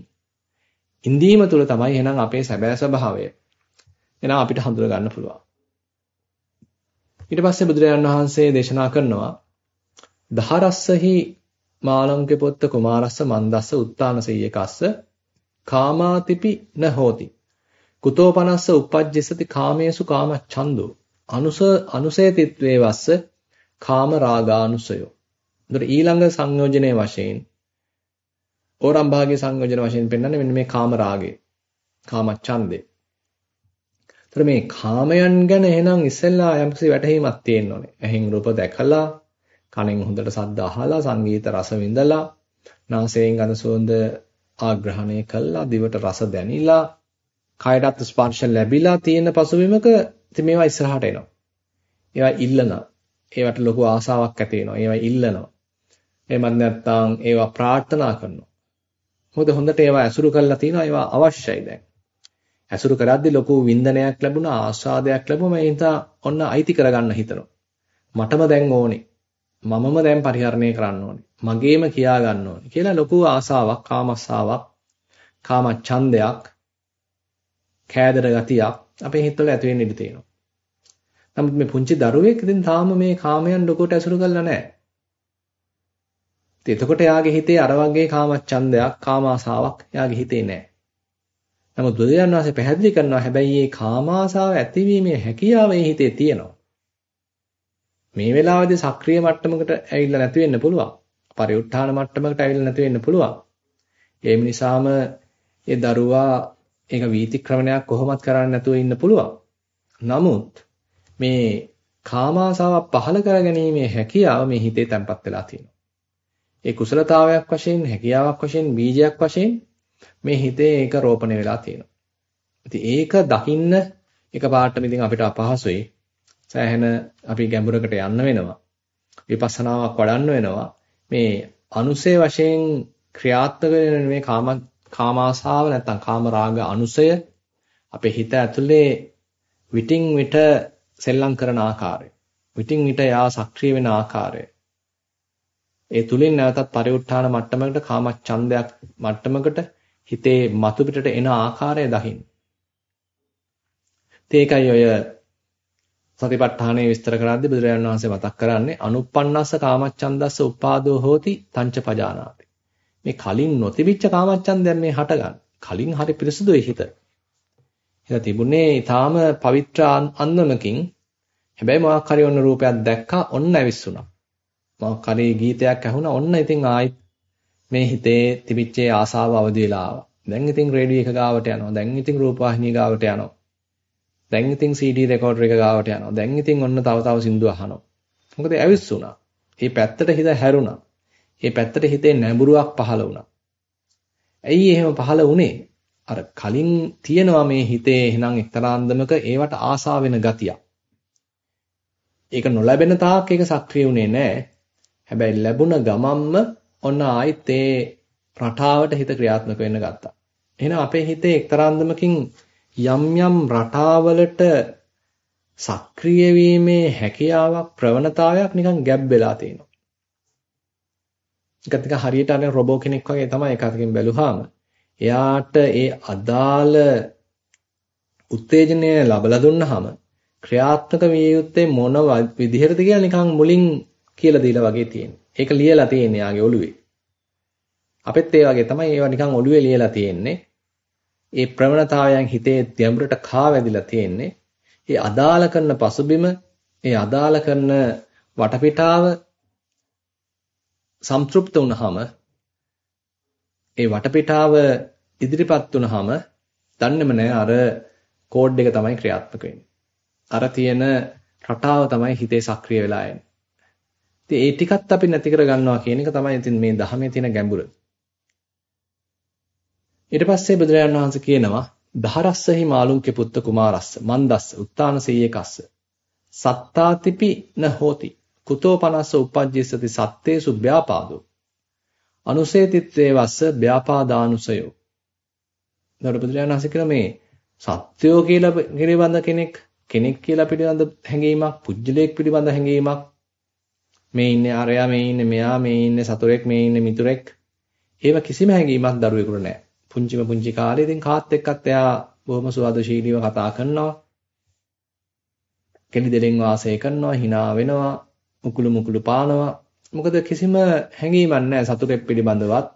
ඉඳීම තුළ තමයි එහෙනම් අපේ සැබෑ ස්වභාවය එහෙනම් අපිට හඳුනා ගන්න පුළුවන්. ඊට පස්සේ බුදුරජාණන් වහන්සේ දේශනා කරනවා දහරස්සහි මාලංකේ පොත්ත කුමාරස්ස මන්දස්ස උත්තාන සීයකස්ස කාමාතිපි න හෝති. කුතෝපනස්ස uppajjessati කාමේසු කාමච්ඡන්தோ අනුස අනුසේතිත්වේ වස්ස කාම රාගානුසයෝ. එතකොට ඊළඟ සංයෝජනයේ වශයෙන් ඕරම් භාගයේ සංයෝජන වශයෙන් පෙන්වන්නේ මෙන්න මේ කාම රාගය. කාම ඡන්දේ. ඒතර මේ කාමයන් ගැන එහෙනම් ඉස්සෙල්ලා යම්කිසි වැටහීමක් තියෙන්න ඕනේ. ඇහෙන් රූප දැකලා, කනෙන් හොඳට ශබ්ද අහලා, සංගීත රස විඳලා, නාසයෙන් ගඳ සුවඳ ආග්‍රහණය කළා, දිවට රස දැනිලා, කයටත් ස්පර්ශ ලැබිලා තියෙන පසුබිමක ඉතින් මේවා ඉස්සරහට එනවා. ඒවා ඉල්ලනවා. ඒවට ලොකු ආසාවක් ඇති වෙනවා. ඒවා ඉල්ලනවා. එහෙමත් නැත්නම් ඒවා ප්‍රාර්ථනා කරනවා. මොකද හොඳට ඒවා ඇසුරු කරලා තිනවා ඒවා අවශ්‍යයි දැන්. ඇසුරු කරද්දී ලොකු වින්දනයක් ලැබුණා ආස්වාදයක් ලැබුණා මේ හිතා ඔන්න අයිති කරගන්න හිතනවා. මටම දැන් ඕනේ. මමම දැන් පරිහරණය කරන්න ඕනේ. මගේම කියා ගන්න ඕනේ කියලා ලොකු ආසාවක්, කාමස්සාවක්, කාමච්ඡන්දයක්, කෑදර ගතියක් අපේ හිතවල ඇති වෙන්න ඉඩ තියෙනවා. නමුත් මේ පුංචි දරුවෙක් ඉතින් තාම මේ කාමයන් ලොකුට ඇසුරු කරලා නැහැ. ඉතින් එතකොට යාගේ හිතේ අර වගේ කාමච්ඡන්දයක්, කාමාසාවක් යාගේ හිතේ නැහැ. නමුත් බුදුරජාණන් වහන්සේ පැහැදිලි කරනවා හැබැයි මේ කාමාසාව ඇතිවීමේ හැකියාව ඒ හිතේ තියෙනවා. මේ වෙලාවේදී සක්‍රීය මට්ටමකට ඇවිල්ලා නැති වෙන්න පුළුවන්. පරිඋත්ථාන මට්ටමකට ඇවිල්ලා නැති වෙන්න පුළුවන්. ඒ නිසාම ඒ දරුවා ඒක වීතික්‍රමණයක් කොහොමත් කරන්නේ නැතුව ඉන්න පුළුවන්. නමුත් මේ කාමාසාව පහල කර ගැනීමේ හැකියාව මේ හිතේ තැම්පත් වෙලා තියෙනවා. ඒ කුසලතාවයක් වශයෙන් හැකියාවක් වශයෙන් බීජයක් වශයෙන් මේ හිතේ ඒක රෝපණය වෙලා තියෙනවා. ඉතින් ඒක දකින්න එකපාරටම ඉතින් අපිට අපහසුයි. සෑහෙන අපි ගැඹුරකට යන්න වෙනවා. විපස්සනාවක් වඩන්න වෙනවා. මේ අනුසය වශයෙන් ක්‍රියාත්මක වෙන මේ කාම කාමාසාව නැත්නම් කාම රාග අනුසය අපේ හිත ඇතුලේ විටින් විට සෙල්ලම් කරන ආකාරය. විටින් විට යා සක්‍රිය වෙන ආකාරය. ඒ තුලින් නැවතත් පරිඋත්ථාන මට්ටමකට කාමච්ඡන්දයක් මට්ටමකට හිතේ මතු පිටට එන ආකාරය දකින්න. ඒකයි ඔය සතිපට්ඨානයේ විස්තර කරද්දී බුදුරජාණන් වහන්සේ මතක් කරන්නේ අනුප්පන්නස්ස කාමච්ඡන්දස්ස උපාදෝ හෝති තංච පජානාති. මේ කලින් නොතිබිච්ච කාමච්ඡන්දයන් මේ හටගන්න. කලින් හරි පිරිසුදුයි හිත. හිත තිබුණේ ඊටාම පවිත්‍ර අන්දමකින් හැබැයි මොකක් හරි ඔන්න රූපයක් දැක්කා ඔන්න ඇවිස්සුණා. මොකක් හරි ගීතයක් ඇහුණා ඔන්න ඉතින් ආයිත් මේ හිතේ තිබිච්ච ආසාව අවදි වෙලා ආවා. දැන් ඉතින් රේඩියෝ එක ගාවට යනවා. දැන් ඉතින් රූපවාහිනිය ගාවට යනවා. දැන් ඉතින් CD රෙකෝඩර් එක ගාවට යනවා. දැන් ඉතින් ඔන්න තව තව සින්දු අහනවා. මොකද ඇවිස්සුණා. මේ පැත්තට හිත හැරුණා. මේ පැත්තට හිතේ නැඹුරුවක් පහළ වුණා. ඇයි එහෙම පහළ වුණේ? අර කලින් තියෙනවා මේ හිතේ එහෙනම් එක්තරා අන්දමක ඒවට ආසා වෙන ගතියක්. ඒක නොලැබෙන තාක් ඒක සක්‍රිය වුණේ නැහැ. හැබැයි ලැබුණ ගමම්ම ඔන්න ආයිත් ඒ රටාවට හිත ක්‍රියාත්මක වෙන්න ගත්තා. එහෙනම් අපේ හිතේ එක්තරා අන්දමකින් යම් යම් රටාවලට සක්‍රිය වීමේ හැකියාවක් ප්‍රවණතාවයක් නිකන් ගැබ් වෙලා තියෙනවා. ඒක ටික හරියට අර රොබෝ කෙනෙක් වගේ තමයි එකකින් බැලුවාම එයාට ඒ අදාළ උත්තේජනය ලැබලා දුන්නාම ක්‍රියාත්මක විය යුත්තේ මොන විදිහටද කියලා නිකන් මුලින් කියලා දීලා වගේ තියෙනවා. ඒක ලියලා තියෙන්නේ යාගේ ඔළුවේ. අපෙත් ඒ වගේ තමයි ඒවා නිකන් ඔළුවේ ලියලා තියෙන්නේ. ඒ ප්‍රවණතාවයන් හිතේ ගැඹුරට කාවැදිලා තියෙන්නේ. ඒ අදාළ කරන පසුබිම, ඒ අදාළ කරන වටපිටාව සම්තෘප්ත වුනහම ඒ වටපිටාව ඉදිරිපත් වුනහම දන්නේම නැහැ අර කෝඩ් එක තමයි ක්‍රියාත්මක වෙන්නේ. අර තියෙන රටාව තමයි හිතේ සක්‍රිය වෙලා එන්නේ. ඉතින් ඒ ටිකත් අපි නැති කර ගන්නවා කියන එක තමයි ඉතින් මේ ධහමේ තියෙන ගැඹුර. ඊට පස්සේ බුදුරජාණන් වහන්සේ කියනවා දහරස්සහි මාළුන්ගේ පුත්ත කුමාරස්ස මන්දස්ස උත්තාන සීයකස්ස සත්තාතිපි න හෝති කුතෝ පනස්ස උපජ්ජිසති සත්තේසු ව්‍යාපාදෝ අනුසේතිත්වේ වස්ස ව්‍යාපාදානුසයෝ. නඩ බුදුරජාණන් වහන්සේ කියන මේ සත්‍යෝ කියලා පිළිබඳ කෙනෙක් කෙනෙක් කියලා පිළිබඳ හැඟීමක් පුජ්‍යලයක් පිළිබඳ හැඟීමක්. මේ ඉන්නේ අරයා මේ ඉන්නේ මෙයා මේ ඉන්නේ සතුරෙක් මේ ඉන්නේ මිතුරෙක්. ඒව කිසිම හැඟීමක් දරුවෙකුට නැහැ. පුංචිම පුංචි කාලේ ඉතින් කාත් එක්කත් එයා බොහොම සුවදශීලීව කතා කරනවා. කෙලි දෙලෙන් වාසය කරනවා hina වෙනවා මුකුළු මුකුළු පානවා. මොකද කිසිම හැඟීමක් නැහැ සතුරෙක් පිළිබඳවත්.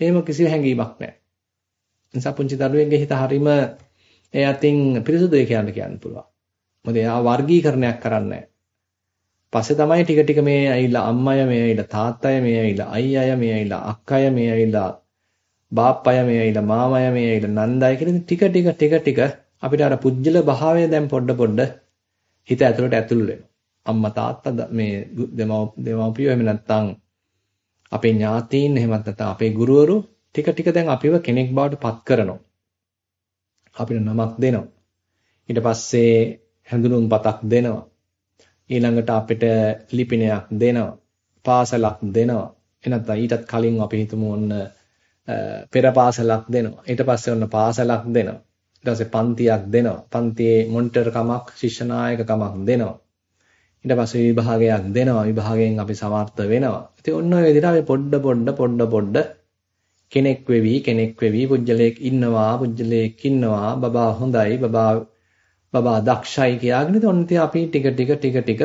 එහෙම කිසිම හැඟීමක් නැහැ. නිසා පුංචි දරුවෙක්ගේ හිත හරීම ඒ අතින් පිරිසුදුයි කියන්න කියන්න පුළුවන්. මොකද එයා වර්ගීකරණයක් කරන්නේ පස්සේ තමයි ටික ටික මේ ඇවිල්ලා අම්මය මේ ඇවිල්ලා තාත්තය මේ ඇවිල්ලා අයියාය මේ ඇවිල්ලා අක්කය මේ ඇවිල්ලා බාප්පය මේ ඇවිල්ලා මාමය මේ ඇවිල්ලා නන්දය කියන ටික ටික ටික ටික අපිට අර පුජ්‍යල භාවය දැන් පොඩ පොඩ හිත ඇතුළට ඇතුල් වෙනවා. අම්මා තාත්තා මේ දෙමව්පියෝ එහෙම නැත්නම් අපේ ඥාතීන් එහෙමත් නැත්නම් අපේ ගුරුවරු ටික ටික දැන් අපිව කෙනෙක් බවට පත් කරනවා. අපිට නමක් දෙනවා. ඊට පස්සේ හැඳුනුම් පතක් දෙනවා. ඊළඟට අපිට ලිපිනයක් දෙනවා. පාසලක් දෙනවා. එනත්නම් ඊටත් කලින් අපි හිතමු ඔන්න පෙර පාසලක් දෙනවා. ඊට පස්සේ ඔන්න පාසලක් දෙනවා. ඊට පස්සේ පන්තියක් දෙනවා. පන්තියේ මොනිටර් කමක්, ශිෂ්‍ය නායක කමක් දෙනවා. ඊට පස්සේ විභාගයක් දෙනවා. විභාගයෙන් අපි සමර්ථ වෙනවා. ඉතින් ඔන්න ඔය විදිහට අපි පොඩ පොඩ පොඩ පොඩ කෙනෙක් වෙවි කෙනෙක් වෙවි පුජ්‍යලයක් ඉන්නවා පුජ්‍යලයක් ඉන්නවා බබා හොඳයි බබා බබා දක්ෂයි කියාගෙන ඉතින් ඔන්න ඉතින් අපි ටික ටික ටික ටික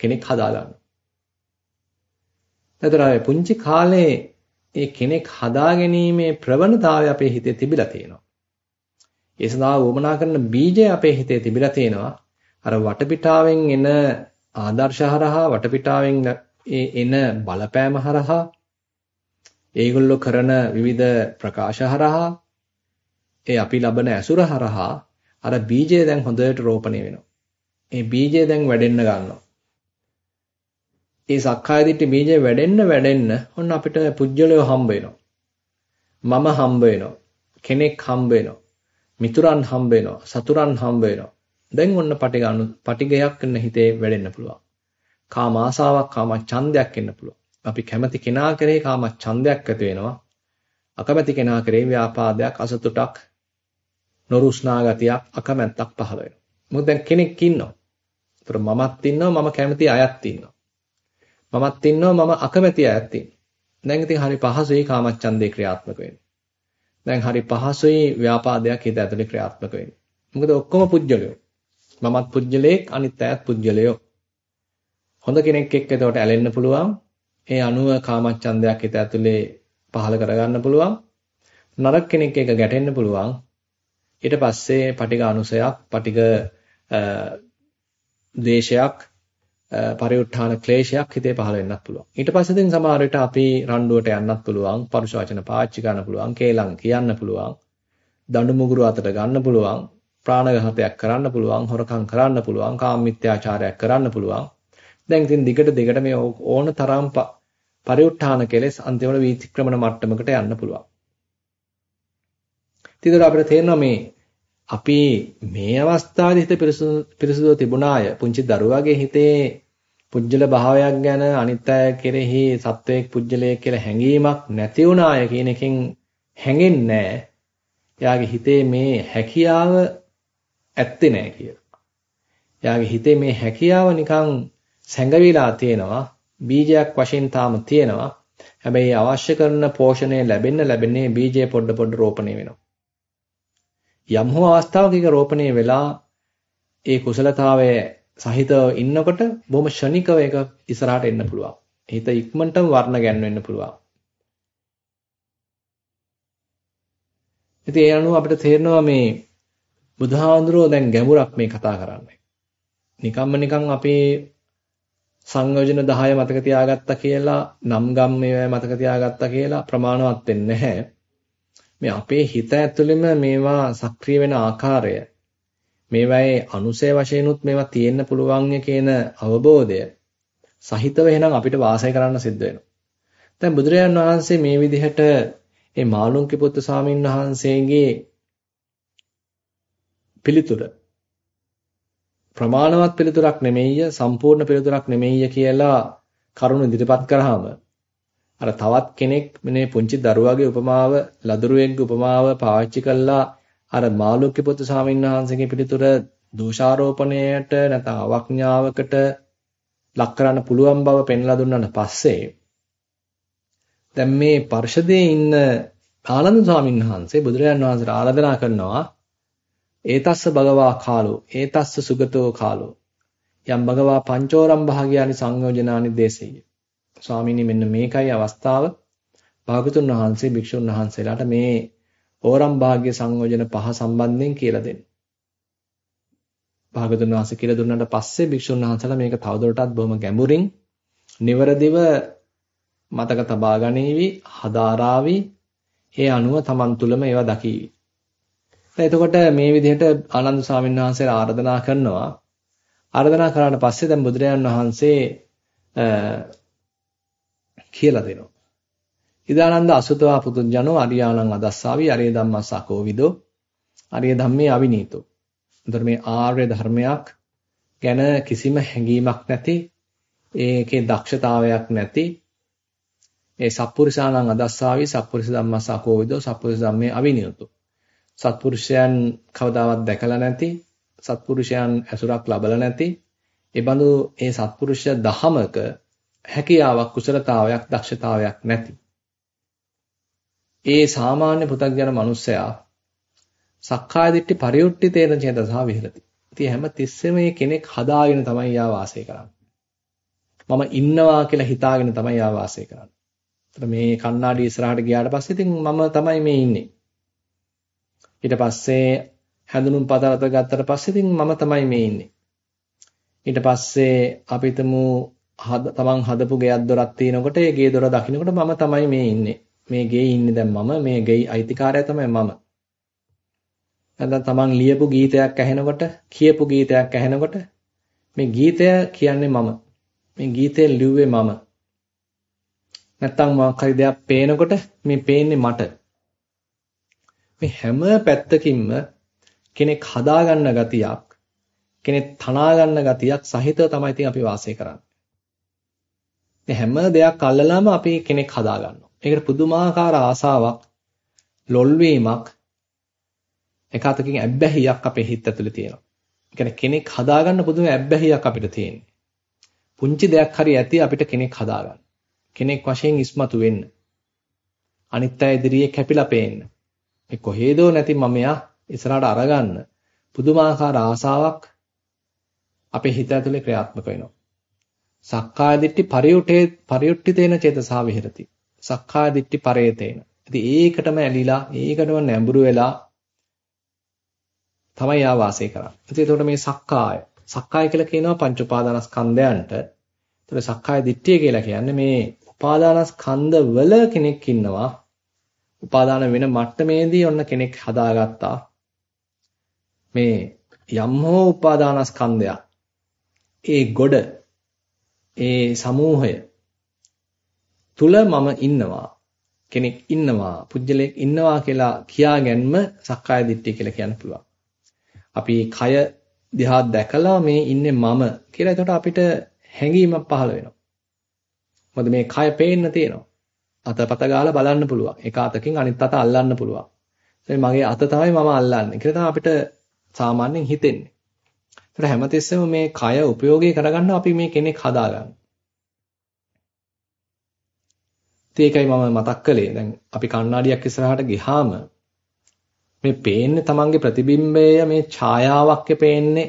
කෙනෙක් හදාගන්නවා. එතකොට පුංචි කාලේ ඒ කෙනෙක් හදාගැනීමේ ප්‍රවණතාවය අපේ හිතේ තිබිලා තියෙනවා. ඒ සඳහා වමනා කරන බීජය අපේ හිතේ තිබිලා තියෙනවා. අර වටපිටාවෙන් එන ආදර්ශ හරහා වටපිටාවෙන් එන බලපෑම හරහා ඒගොල්ලෝ කරන විවිධ ප්‍රකාශ හරහා ඒ අපි ලබන ඇසුර හරහා අර බීජය දැන් හොඳට රෝපණය වෙනවා. ඒ බීජය දැන් වැඩෙන්න ගන්නවා. ඒ සක්කාය දිට්ඨි බීජය වැඩෙන්න වැඩෙන්න ඔන්න අපිට පුජ්‍යලයෝ හම්බ වෙනවා. මම හම්බ වෙනවා. කෙනෙක් හම්බ වෙනවා. මිතුරන් හම්බ වෙනවා. සතුරන් හම්බ වෙනවා. දැන් ඔන්න පටිග අනු පටිගයක් වෙන හිතේ වැඩෙන්න පුළුවන්. කාම ආසාවක් කාම ඡන්දයක් එන්න පුළුවන්. අපි කැමති කෙනා කරේ කාම ඡන්දයක් ඇති වෙනවා. අකමැති කෙනා කරේ ව්‍යාපාදයක් අසතුටක් නොරුස්නා ගතියක් අකමැත්තක් පහළ වෙනවා. මොකද දැන් කෙනෙක් ඉන්නවා. ඒතර මමත් ඉන්නවා මම කැමති අයත් ඉන්නවා. මමත් ඉන්නවා මම අකමැති අයත් ඉන්නවා. දැන් ඉතින් හරි පහසුයි කාමච්ඡන්දේ ක්‍රියාත්මක වෙන්නේ. දැන් හරි පහසුයි ව්‍යාපාදයක් හිත ඇතුලේ ක්‍රියාත්මක වෙන්නේ. මොකද ඔක්කොම පුජ්‍යලයෝ. මමත් පුජ්‍යලයක් අනිත් අයත් පුජ්‍යලයෝ. හොඳ කෙනෙක් එක්ක එතකොට ඇලෙන්න පුළුවන්. ඒ අනුව කාමච්ඡන්දයක් හිත ඇතුලේ පහල කරගන්න පුළුවන්. නරක කෙනෙක් එක්ක ගැටෙන්න පුළුවන්. ඊට පස්සේ පටිඝ අනුසයක්, පටිඝ ද්වේෂයක් පරිඋත්ථාන ක්ලේශයක් හිතේ පහළ වෙන්නත් පුළුවන්. ඊට පස්සේ දැන් සමහර විට අපි රණ්ඩුවට යන්නත් පුළුවන්, පරුෂ වචන පාවිච්චි කරන්න පුළුවන්, කේලම් කියන්න පුළුවන්, දඬු මුගුරු අතට ගන්න පුළුවන්. ප්‍රාණඝාතයක් කරන්න පුළුවන්, හොරකම් කරන්න පුළුවන්, කාමමිත්‍යාචාරයක් කරන්න පුළුවන්. දැන් ඉතින් දිගට දිගට මේ ඕන තරම් පරිඋත්ථාන කෙලෙස් අන්තිමට වීතික්‍රමන මට්ටමකට යන්න පුළුවන්. ඉතින් අපිට තේරෙනවා මේ අපි මේ අවස්ථාවේ හිත පිරිසුදු තිබුණාය. පුංචි දරුවාගේ හිතේ පුජ්‍යල භාවයක් ගැන අනිත් අය කෙරෙහි සත්වයක් පුජ්‍යලයක් කියලා හැඟීමක් නැති වුණාය කියන එකෙන් හැඟෙන්නේ නැහැ. එයාගේ හිතේ මේ හැකියාව ඇත්තේ නැහැ කියලා. එයාගේ හිතේ මේ හැකියාව නිකන් සැඟවිලා තියෙනවා. බීජයක් වශයෙන් තාම තියෙනවා. හැබැයි අවශ්‍ය කරන පෝෂණය ලැබෙන්න ලැබෙන්නේ බීජය පොඩ පොඩ රෝපණය වෙනවා. යම් හෝ අවස්ථාවක ඒක රෝපණය වෙලා ඒ කුසලතාවය සහිතව ඉන්නකොට බොහොම ෂණිකව ඒක ඉස්සරහට එන්න පුළුවන්. හිත ඉක්මනටම වර්ණ ගැන්වෙන්න පුළුවන්. ඉතින් ඒ අනුව අපිට තේරෙනවා මේ බුදුහාඳුරෝ දැන් ගැඹුරක් මේ කතා කරන්නේ. නිකම්ම නිකන් අපේ සංයෝජන 10 මතක තියාගත්තා කියලා නම් ගම් මේවා මතක තියාගත්තා කියලා ප්‍රමාණවත් වෙන්නේ නැහැ. මේ අපේ හිත ඇතුළෙම මේවා සක්‍රිය වෙන ආකාරය මේවායේ අනුසය වශයෙන්ුත් මේවා තියෙන්න පුළුවන් කියන අවබෝධය සහිතව එහෙනම් අපිට වාසය කරන්න සිද්ධ වෙනවා. දැන් බුදුරජාන් වහන්සේ මේ විදිහට මේ මාළුන්ගේ පුත්තු ස්වාමීන් වහන්සේගේ පිළිතුර. ප්‍රමාණවත් පිළිතුරක් නෙමෙයි සම්පූර්ණ පිළිතුරක් නෙමෙයි කියලා කරුණ ඉදිරිපත් කරාම අර තවත් කෙනෙක් මේ පුංචි දරුවාගේ උපමාව ලදරුවෙක්ගේ උපමාව පාවිච්චි කළා. අර මාළුක්‍ය පුත් ස්වාමීන් වහන්සේගේ පිළිතුර දෝෂාරෝපණයට නැත්නම් අවඥාවකට ලක් කරන්න පුළුවන් බව පෙන්ලා දුන්නාට පස්සේ දැන් මේ පරිශදයේ ඉන්න ආනන්ද ස්වාමීන් වහන්සේ බුදුරජාන් වහන්සේට ආරාධනා කරනවා ඒතස්ස භගවා කාලෝ ඒතස්ස සුගතෝ කාලෝ යම් භගවා පංචෝරම් භාගයානි සංයෝජනානි දේශෙය ස්වාමීනි මෙන්න මේකයි අවස්ථාව භාගතුන් වහන්සේ භික්ෂුන් වහන්සේලාට මේ ඕරම් භාග්‍ය සංයෝජන පහ සම්බන්ධයෙන් කියලා දෙන්න. භාගතුන් වහන්සේ කියලා දුන්නාට පස්සේ භික්ෂුන් වහන්සේලා මේක තවදුරටත් බොහොම ගැඹුරින් නිවරදිව මතක තබා ගනීවි, හදාරාවි, ඒ අනුව Taman තුලම ඒවා දකීවි. එතකොට මේ විදිහට ආනන්ද ස්වාමීන් වහන්සේ ආරාධනා කරනවා. ආරාධනා කරාට පස්සේ දැන් බුදුරජාන් වහන්සේ කියලා දෙනවා. ඉදානන්ද අසුතවා පුතුජනෝ අරියාණං අදස්සාවි අරිය ධම්මස්සකෝ විදෝ අරිය ධම්මේ අවිනීතෝ. එතකොට මේ ආර්ය ධර්මයක් ගැන කිසිම හැඟීමක් නැති ඒකේ දක්ෂතාවයක් නැති ඒ සත්පුරුෂාණං අදස්සාවි සත්පුරුෂ ධම්මස්සකෝ විදෝ සත්පුරුෂ ධම්මේ අවිනීතෝ. සත්පුරුෂයන් කවදාවත් දැකලා නැති සත්පුරුෂයන් ඇසුරක් ලබලා නැති ඒ බඳු ඒ සත්පුරුෂ දහමක හැකියාවක් කුසලතාවයක් දක්ෂතාවයක් නැති ඒ සාමාන්‍ය පෘථග්ජන මිනිස්සයා සක්කාය දිට්ඨි පරියුට්ටි තේන චේතසා විහෙරති. ඉතින් හැම තිස්සෙම මේ කෙනෙක් හදාගෙන තමයි යා වාසය කරන්නේ. මම ඉන්නවා කියලා හිතාගෙන තමයි යා වාසය කරන්නේ. ඒතර මේ කණ්ණාඩි ඉස්සරහට ගියාට පස්සේ ඉතින් මම තමයි මේ ඉන්නේ. ඊට පස්සේ හැඳුනුම් පතලත ගත්තට පස්සේ ඉතින් මම තමයි මේ ඉන්නේ. ඊට පස්සේ අපි තමු තමන් හදපු ගෙයක් දොරක් තියෙනකොට ඒ ගේ දොර දකින්නකොට මම තමයි මේ ඉන්නේ. මේ ගේ ඉන්නේ දැන් මම මේ ගේ අයිතිකාරයා තමයි මම. නැත්නම් තමන් ලියපු ගීතයක් ඇහෙනකොට කියපු ගීතයක් ඇහෙනකොට මේ ගීතය කියන්නේ මම. මේ ගීතය ලිව්වේ මම. නැත්නම් මොකක් හරි දෙයක් පේනකොට මේ පේන්නේ මට. මේ හැම පැත්තකින්ම කෙනෙක් හදාගන්න ගතියක් කෙනෙක් තනා ගන්න ගතියක් සහිතව තමයි ඉතින් අපි වාසය කරන්නේ. මේ හැම දෙයක් අල්ලලාම අපි කෙනෙක් හදා ගන්නවා. ඒකට පුදුමාකාර ආසාවක්, ලොල්වීමක්, එක අතකින් ඇබ්බැහියක් අපේ හිත ඇතුලේ තියෙනවා. ඒ කියන්නේ කෙනෙක් හදාගන්න පුදුම ඇබ්බැහියක් අපිට තියෙන්නේ. පුංචි දෙයක් හරි ඇති අපිට කෙනෙක් හදාගන්න. කෙනෙක් වශයෙන් ඉස්මතු වෙන්න. අනිත් අය ඉදිරියේ කැපිලා පේන්න. මේ කොහේදෝ නැති මමයා ඉස්සරහට අරගන්න පුදුමාකාර ආසාවක් අපේ හිත ඇතුලේ ක්‍රියාත්මක වෙනවා. සක්කාය දිට්ඨි පරියුටේ පරියුට්ඨිතේන චේතසා විහෙරති. සක්කාය දිට්ඨි පරේතේන. ඉතින් ඒකටම ඇලිලා ඒකටම නැඹුරු වෙලා තමයි යා වාසය කරන්නේ. ඉතින් එතකොට මේ සක්කාය සක්කාය කියලා කියනවා පංච උපාදානස්කන්ධයන්ට. එතකොට සක්කාය දිට්ඨිය කියලා කියන්නේ මේ උපාදානස්කන්ධ වල කෙනෙක් ඉන්නවා. උපාදාන වෙන මට්ටමේදී ඔන්න කෙනෙක් හදාගත්තා. මේ යම් හෝ උපාදානස්කන්ධයක් ඒ ගොඩ ඒ සමූහය තුල මම ඉන්නවා කෙනෙක් ඉන්නවා පුජ්‍යලයක් ඉන්නවා කියලා කියා ගැනීම සක්කාය දිට්ඨිය කියලා කියන්න පුළුවන්. අපි කය දිහා දැකලා මේ ඉන්නේ මම කියලා එතකොට අපිට හැඟීමක් පහළ වෙනවා. මොකද මේ කය පේන්න තියෙනවා. අතපත ගාලා බලන්න පුළුවන්. එක අතකින් අනිත් අත අල්ලන්න පුළුවන්. ඒ මගේ අත තමයි මම අල්ලන්නේ. කියලා තමයි අපිට සාමාන්‍යයෙන් හිතෙන්නේ. ඒතර හැමතිස්සෙම මේ කය ප්‍රයෝගී කරගන්න අපි මේ කෙනෙක් හදාගන්න. ඒකයි මම මතක් කළේ. දැන් අපි කණ්ණාඩියක් ඉස්සරහට ගිහාම මේ පේන්නේ තමන්ගේ ප්‍රතිබිම්බය මේ ඡායාවක් පේන්නේ.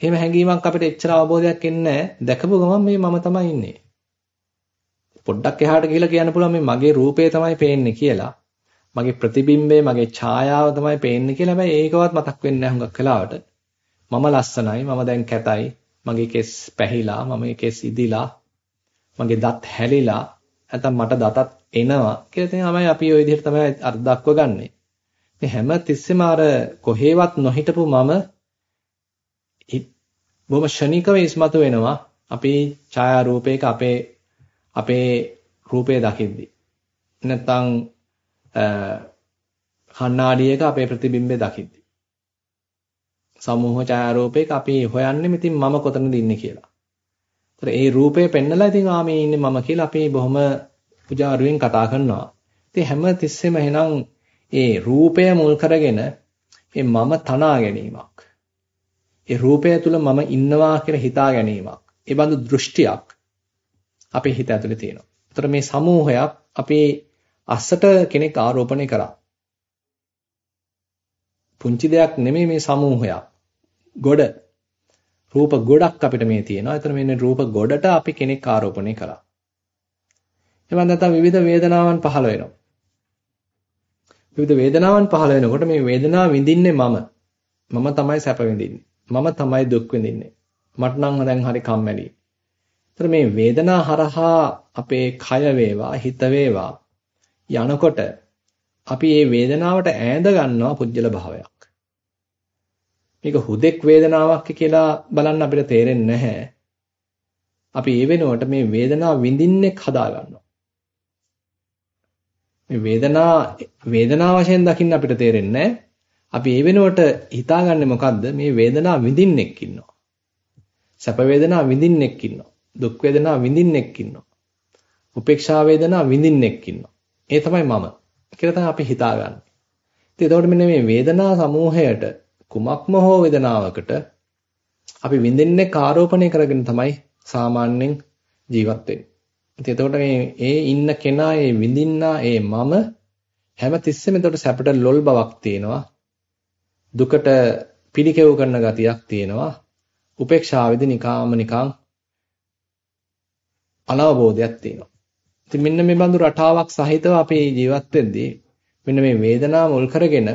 එහෙම හැඟීමක් අපිට එච්චර අවබෝධයක් එන්නේ දැකපු ගමන් මේ මම තමයි ඉන්නේ. පොඩ්ඩක් එහාට ගිහලා කියන්න පුළුවන් මේ මගේ රූපය තමයි පේන්නේ කියලා. මගේ ප්‍රතිබිම්බය මගේ ඡායාව තමයි පේන්නේ කියලා. හැබැයි ඒකවත් මතක් වෙන්නේ නැහැ හුඟක් වෙලාවට. මම ලස්සනයි, මම දැන් කැතයි, මගේ කෙස් පැහිලා, මම කෙස් ඉදිලා, මගේ දත් හැලිලා, නැත්නම් මට දතත් එනවා කියලා තමයි අපි ওই විදිහට තමයි අර දක්වගන්නේ. මේ හැම තිස්සෙම අර කොහේවත් නොහිටපු මම බොහොම ෂණිකව ඉස්මතු වෙනවා අපි ඡායා රූපයක අපේ අපේ රූපය දකිද්දී නැත්නම් කණ්ණාඩියක අපේ ප්‍රතිබිම්බය දකිද්දී සමූහ ඡායාරූපයක අපි හොයන්නේ ඉතින් මම කොතනද ඉන්නේ කියලා. ඒතර ඒ රූපය පෙන්නලා ඉතින් ආ මේ ඉන්නේ මම කියලා අපි බොහොම පුජාරුවෙන් කතා කරනවා. ඉතින් හැම තිස්සෙම එහෙනම් ඒ රූපය මුල් කරගෙන මේ මම තනා ගැනීමක්. ඒ රූපය තුල මම ඉන්නවා කියලා හිතා ගැනීමක්. ඒ බඳු දෘෂ්ටියක් අපේ හිත ඇතුලේ තියෙනවා. ඒතර මේ සමූහයක් අපේ අස්සට කෙනෙක් ආරෝපණය කරා. පුංචි දෙයක් නෙමෙයි මේ සමූහයක්. ගොඩ රූප ගොඩක් අපිට මේ තියෙනවා. ඒතර මෙන්න රූප ගොඩට අපි කෙනෙක් ආරෝපණය කරා. එවන් නැත්නම් විවිධ වේදනාවන් පහළ වෙනවා. විවිධ වේදනාවන් පහළ වෙනකොට මේ වේදනාව විඳින්නේ මම. මම තමයි සැප විඳින්නේ. මම තමයි දුක් විඳින්නේ. මට නම් දැන් හරි කම්මැලි. ඒතර මේ වේදනා හරහා අපේ කය වේවා හිත වේවා යනකොට අපි මේ වේදනාවට ඈඳ ගන්නවා පුජ්‍යල භාවයක්. මේක හුදෙක් වේදනාවක් කියලා බලන්න අපිට තේරෙන්නේ නැහැ. අපි ඒ වෙනුවට මේ වේදනාව විඳින්නෙක් හදා ගන්නවා. මේ වේදනා වේදනා වශයෙන් දකින්න අපිට තේරෙන්නේ අපි ඒ වෙනුවට හිතාගන්නේ මොකද්ද මේ වේදනාව විඳින්නෙක් ඉන්නවා. සැප වේදනාව විඳින්නෙක් ඉන්නවා. දුක් වේදනාව විඳින්නෙක් ඉන්නවා. උපේක්ෂා වේදනාව විඳින්නෙක් ඉන්නවා. ඒ තමයි මම කියලා තමයි අපි හිතාගන්නේ. ඉතින් එතකොට මෙන්න මේ වේදනා සමූහයට කුමක්ම හෝ වේදනාවකට අපි විඳින්නේ ආරෝපණය කරගෙන තමයි සාමාන්‍යයෙන් ජීවත් වෙන්නේ. ඉතින් එතකොට මේ ඒ ඉන්න කෙනා ඒ විඳින්නා ඒ මම හැම තිස්සෙම එතකොට සැපට ලොල් බවක් තියෙනවා. දුකට පිළිකෙව් කරන ගතියක් තියෙනවා. උපේක්ෂාවේදී නිකාම නිකං අනවබෝධයක් තියෙනවා. ඉතින් මෙන්න මේ බඳු රටාවක් සහිතව අපි ජීවත් වෙද්දී මෙන්න මේ වේදනාව මුල් කරගෙන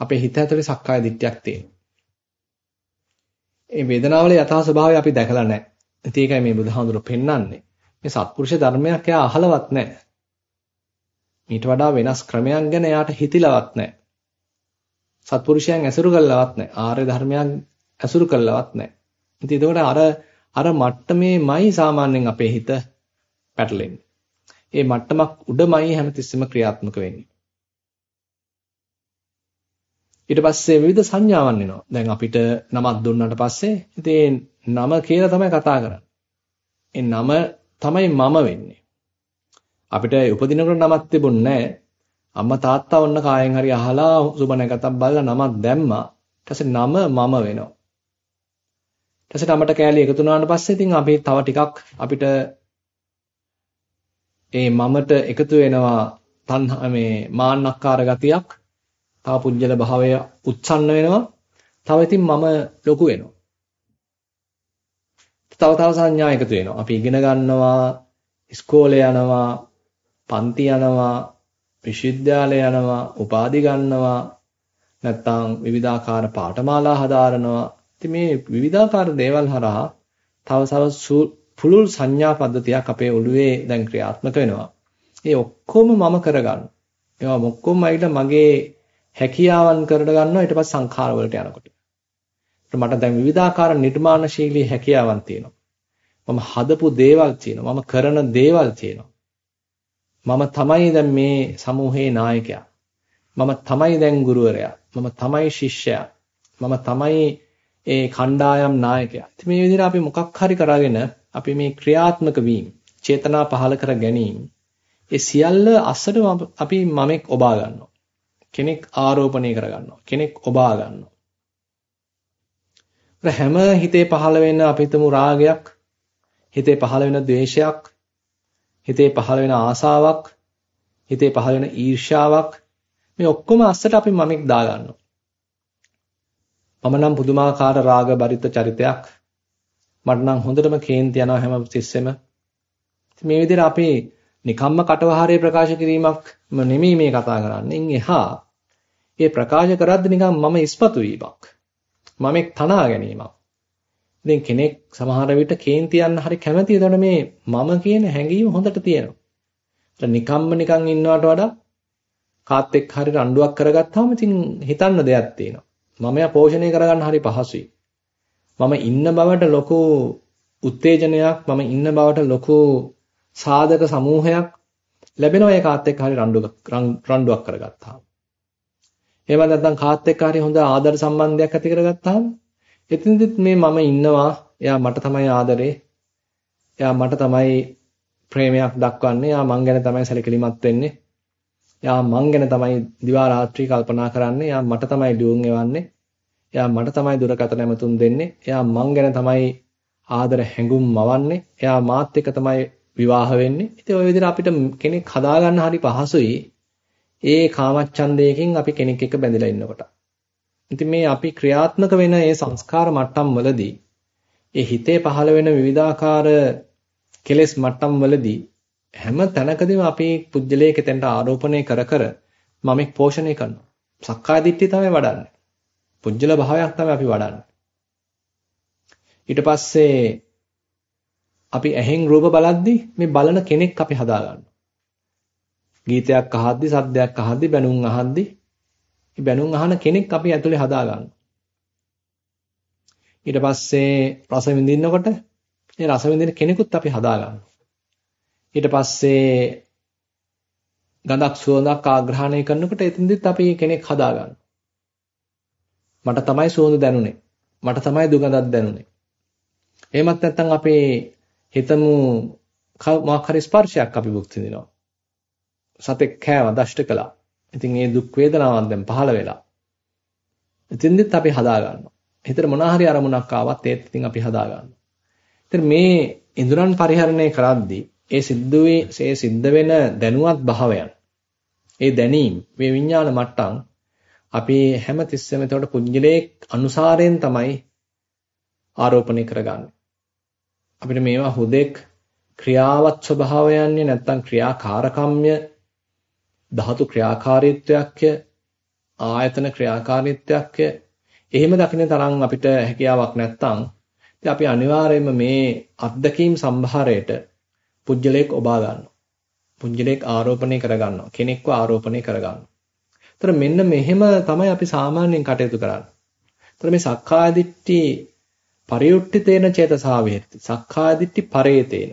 අපේ හිත ඇතුලේ සක්කාය දිට්ඨියක් තියෙනවා. මේ වේදනාවල යථා ස්වභාවය අපි දැකලා නැහැ. ඉතින් ඒකයි මේ බුදුහාමුදුරු පෙන්වන්නේ. මේ සත්පුරුෂ ධර්මයක් එයා අහලවත් නැහැ. ඊට වඩා වෙනස් ක්‍රමයක් ගැන එයාට හිතිලවත් නැහැ. සත්පුරුෂයන් ඇසුරු කළවත් නැහැ. ආර්ය ධර්මයන් ඇසුරු කළවත් නැහැ. ඉතින් ඒකෝට අර අර මට්ටමේමයි සාමාන්‍යයෙන් අපේ හිත පැටලෙන්නේ. ඒ මට්ටමක් උඩමයි හැමතිස්සෙම ක්‍රියාත්මක වෙන්නේ. ඊට පස්සේ විවිධ සංඥාවන් එනවා. දැන් අපිට නමක් දුන්නාට පස්සේ ඉතින් නම කියලා තමයි කතා කරන්නේ. ඒ නම තමයි මම වෙන්නේ. අපිට උපදිනකොට නමක් තිබුණේ අම්මා තාත්තා ඔන්න කායෙන් හරි අහලා සුබ නැකතක් බලලා නමක් දැම්මා. ඊට පස්සේ නම මම වෙනවා. ඊට පස්සේ නමට කෑලි එකතු වුණාට පස්සේ ඉතින් අපි තව ටිකක් අපිට ඒ මමට එකතු වෙනවා තණ්හා මේ මාන්නක්කාර ගතියක් තව පුජ්‍යල භාවය උච්චන්න වෙනවා. තව ඉතින් මම ලොකු වෙනවා. තව තව සංඥා එකතු වෙනවා. අපි ඉගෙන ගන්නවා ඉස්කෝලේ යනවා පන්ති යනවා විශ්වවිද්‍යාලය යනවා උපාධි ගන්නවා නැත්නම් විවිධාකාර පාඨමාලා හදාරනවා. ඉතින් මේ විවිධාකාර දේවල් හරහා තව තව පුළුල් සංඥා පද්ධතියක් අපේ ඔළුවේ දැන් ක්‍රියාත්මක වෙනවා. ඒ ඔක්කොම මම කරගන්න. ඒවා ඔක්කොම ඇවිල්ලා මගේ හැකියාවන් කරට ගන්නවා ඊට පස්සේ සංඛාර වලට යනකොට. මට දැන් විවිධාකාර නිර්මාණශීලී හැකියාවන් තියෙනවා. මම හදපු දේවල් තියෙනවා. මම කරන දේවල් තියෙනවා. මම තමයි දැන් මේ සමූහයේ නායකයා. මම තමයි දැන් ගුරුවරයා. මම තමයි ශිෂ්‍යයා. මම තමයි ඒ කණ්ඩායම් නායකයා. ඉතින් මේ විදිහට අපි මොකක් හරි කරගෙන අපි මේ ක්‍රියාත්මක වීම, චේතනා පහල කර ගැනීම, ඒ සියල්ල අස්සට අපි මමෙක් ඔබා ගන්නවා. කෙනෙක් ආරෝපණය කර ගන්නවා. කෙනෙක් ඔබා ගන්නවා. හැම හිතේ පහළ වෙන අපිටම රාගයක්, හිතේ පහළ වෙන ද්වේෂයක්, හිතේ පහළ වෙන ආසාවක්, හිතේ පහළ වෙන ඊර්ෂාවක් මේ ඔක්කොම අස්සට අපි මමෙක් දා ගන්නවා. මම නම් පුදුමාකාර රාග බරිත චරිතයක්. මට නම් හොඳටම කේන්ති යනවා හැම තිස්සෙම. මේ විදිහට අපි නිකම්ම කටවහරේ ප්‍රකාශ කිරීමක්ම නෙමෙයි මේ කතා කරන්නේ. එහා ඒ ප්‍රකාශ කරද්දී නිකන් මම ඉස්පතු වීමක්. මමෙක් තනා ගැනීමක්. ඉතින් කෙනෙක් සමහර විට කේන්ති යන්න හරි කැමති. එතකොට මේ මම කියන හැඟීම හොඳට තියෙනවා. ඒත් නිකම්ම නිකන් ඉන්නවට වඩා කාත් එක්ක හරි රණ්ඩුවක් කරගත්තාම ඉතින් හිතන්න දෙයක් තියෙනවා. මමයා පෝෂණය කරගන්න හරි පහසුයි. මම ඉන්න බවට ලොකු උත්තේජනයක් මම ඉන්න බවට ලොකු සාධක සමූහයක් ලැබෙනවා ඒ කාත් එක්ක හරි රණ්ඩුවක් කරගත්තාම. එහෙම නැත්නම් කාත් එක්ක හරි හොඳ ආදර සම්බන්ධයක් ඇති කරගත්තාම එතනදිත් මේ මම ඉන්නවා එයා මට තමයි ආදරේ එයා මට තමයි ප්‍රේමයක් දක්වන්නේ එයා මං ගැන තමයි සැලකිලිමත් වෙන්නේ එයා මං ගැන තමයි දිවා රාත්‍රී කල්පනා කරන්නේ. එයා මට තමයි ලියුම් එවන්නේ. එයා මට තමයි දුරකථන ඇමතුම් දෙන්නේ. එයා මං ගැන තමයි ආදර හැඟුම් මවන්නේ. එයා මාත් එක්ක තමයි විවාහ වෙන්නේ. ඉතින් ওই විදිහට අපිට කෙනෙක් හදාගන්න හරි පහසුයි. ඒ කාමච්ඡන්දයකින් අපි කෙනෙක් එක්ක බැඳිලා ඉන්නකොට. ඉතින් මේ අපි ක්‍රියාත්මක වෙන ඒ සංස්කාර මට්ටම් වලදී ඒ හිතේ පහළ වෙන විවිධාකාර කෙලෙස් මට්ටම් වලදී හැම තැනකදීම අපි පුජ්‍යලයක තෙන්ට ආරෝපණය කර කර මමෙක් පෝෂණය කරනවා. සක්කාය දිට්ඨිය තමයි වඩන්නේ. පුජ්‍යල භාවයක් තමයි අපි වඩන්නේ. ඊට පස්සේ අපි ඇහෙන් රූප බලද්දී මේ බලන කෙනෙක් අපි හදාගන්නවා. ගීතයක් අහද්දී, සද්දයක් අහද්දී, බැනුම් අහද්දී මේ බැනුම් අහන කෙනෙක් අපි ඇතුලේ හදාගන්නවා. ඊට පස්සේ රස විඳින්නකොට මේ රස විඳින කෙනෙකුත් අපි හදාගන්නවා. ඊට පස්සේ ගඳක් සුවඳක් ආග්‍රහණය කරනකොට එතෙන්දිත් අපි කෙනෙක් හදාගන්නවා. මට තමයි සුවඳ දැනුනේ. මට තමයි දුගඳක් දැනුනේ. එහෙමත් නැත්නම් අපේ හිතමු මොකක් හරි ස්පර්ශයක් අපි භුක්ති විඳිනවා. සතෙක් කෑව දෂ්ට කළා. ඉතින් ඒ දුක් වේදනාවන් දැන් පහළ වෙලා. එතෙන්දිත් අපි හදාගන්නවා. හිතට මොනවා හරි අරමුණක් ආවත් ඒත් ඉතින් අපි හදාගන්නවා. ඉතින් මේ ඉඳුරන් පරිහරණය කරද්දී ඒ සිද්ධුවේ ඒ සිද්ධ වෙන දැනුවත් භාවයන් ඒ දැනීම් මේ විඥාන මට්ටම් අපි හැම තිස්සෙම එතකොට පුඤ්ජලයේ අනුසාරයෙන් තමයි ආරෝපණය කරගන්නේ. අපිට මේවා හුදෙක් ක්‍රියාවත් ස්වභාවයන්නේ නැත්තම් ක්‍රියාකාරකම්ය ධාතු ක්‍රියාකාරීත්වයක්ය ආයතන ක්‍රියාකාරීත්වයක්ය. එහෙම දකින්න තරම් අපිට හැකියාවක් නැත්තම් ඉතින් අපි අනිවාර්යයෙන්ම මේ අත්දැකීම් සම්භාරයට පුජ්‍යලයක් ඔබා ගන්නවා. පුජ්‍යලයක් ආරෝපණය කර ගන්නවා. කෙනෙක්ව ආරෝපණය කර ගන්නවා. ඒතර මෙන්න මෙහෙම තමයි අපි සාමාන්‍යයෙන් කටයුතු කරන්නේ. ඒතර මේ සක්කාය දිට්ඨි පරියුට්ඨිතේන චේතසා වේති. සක්කාය දිට්ඨි පරේතේන.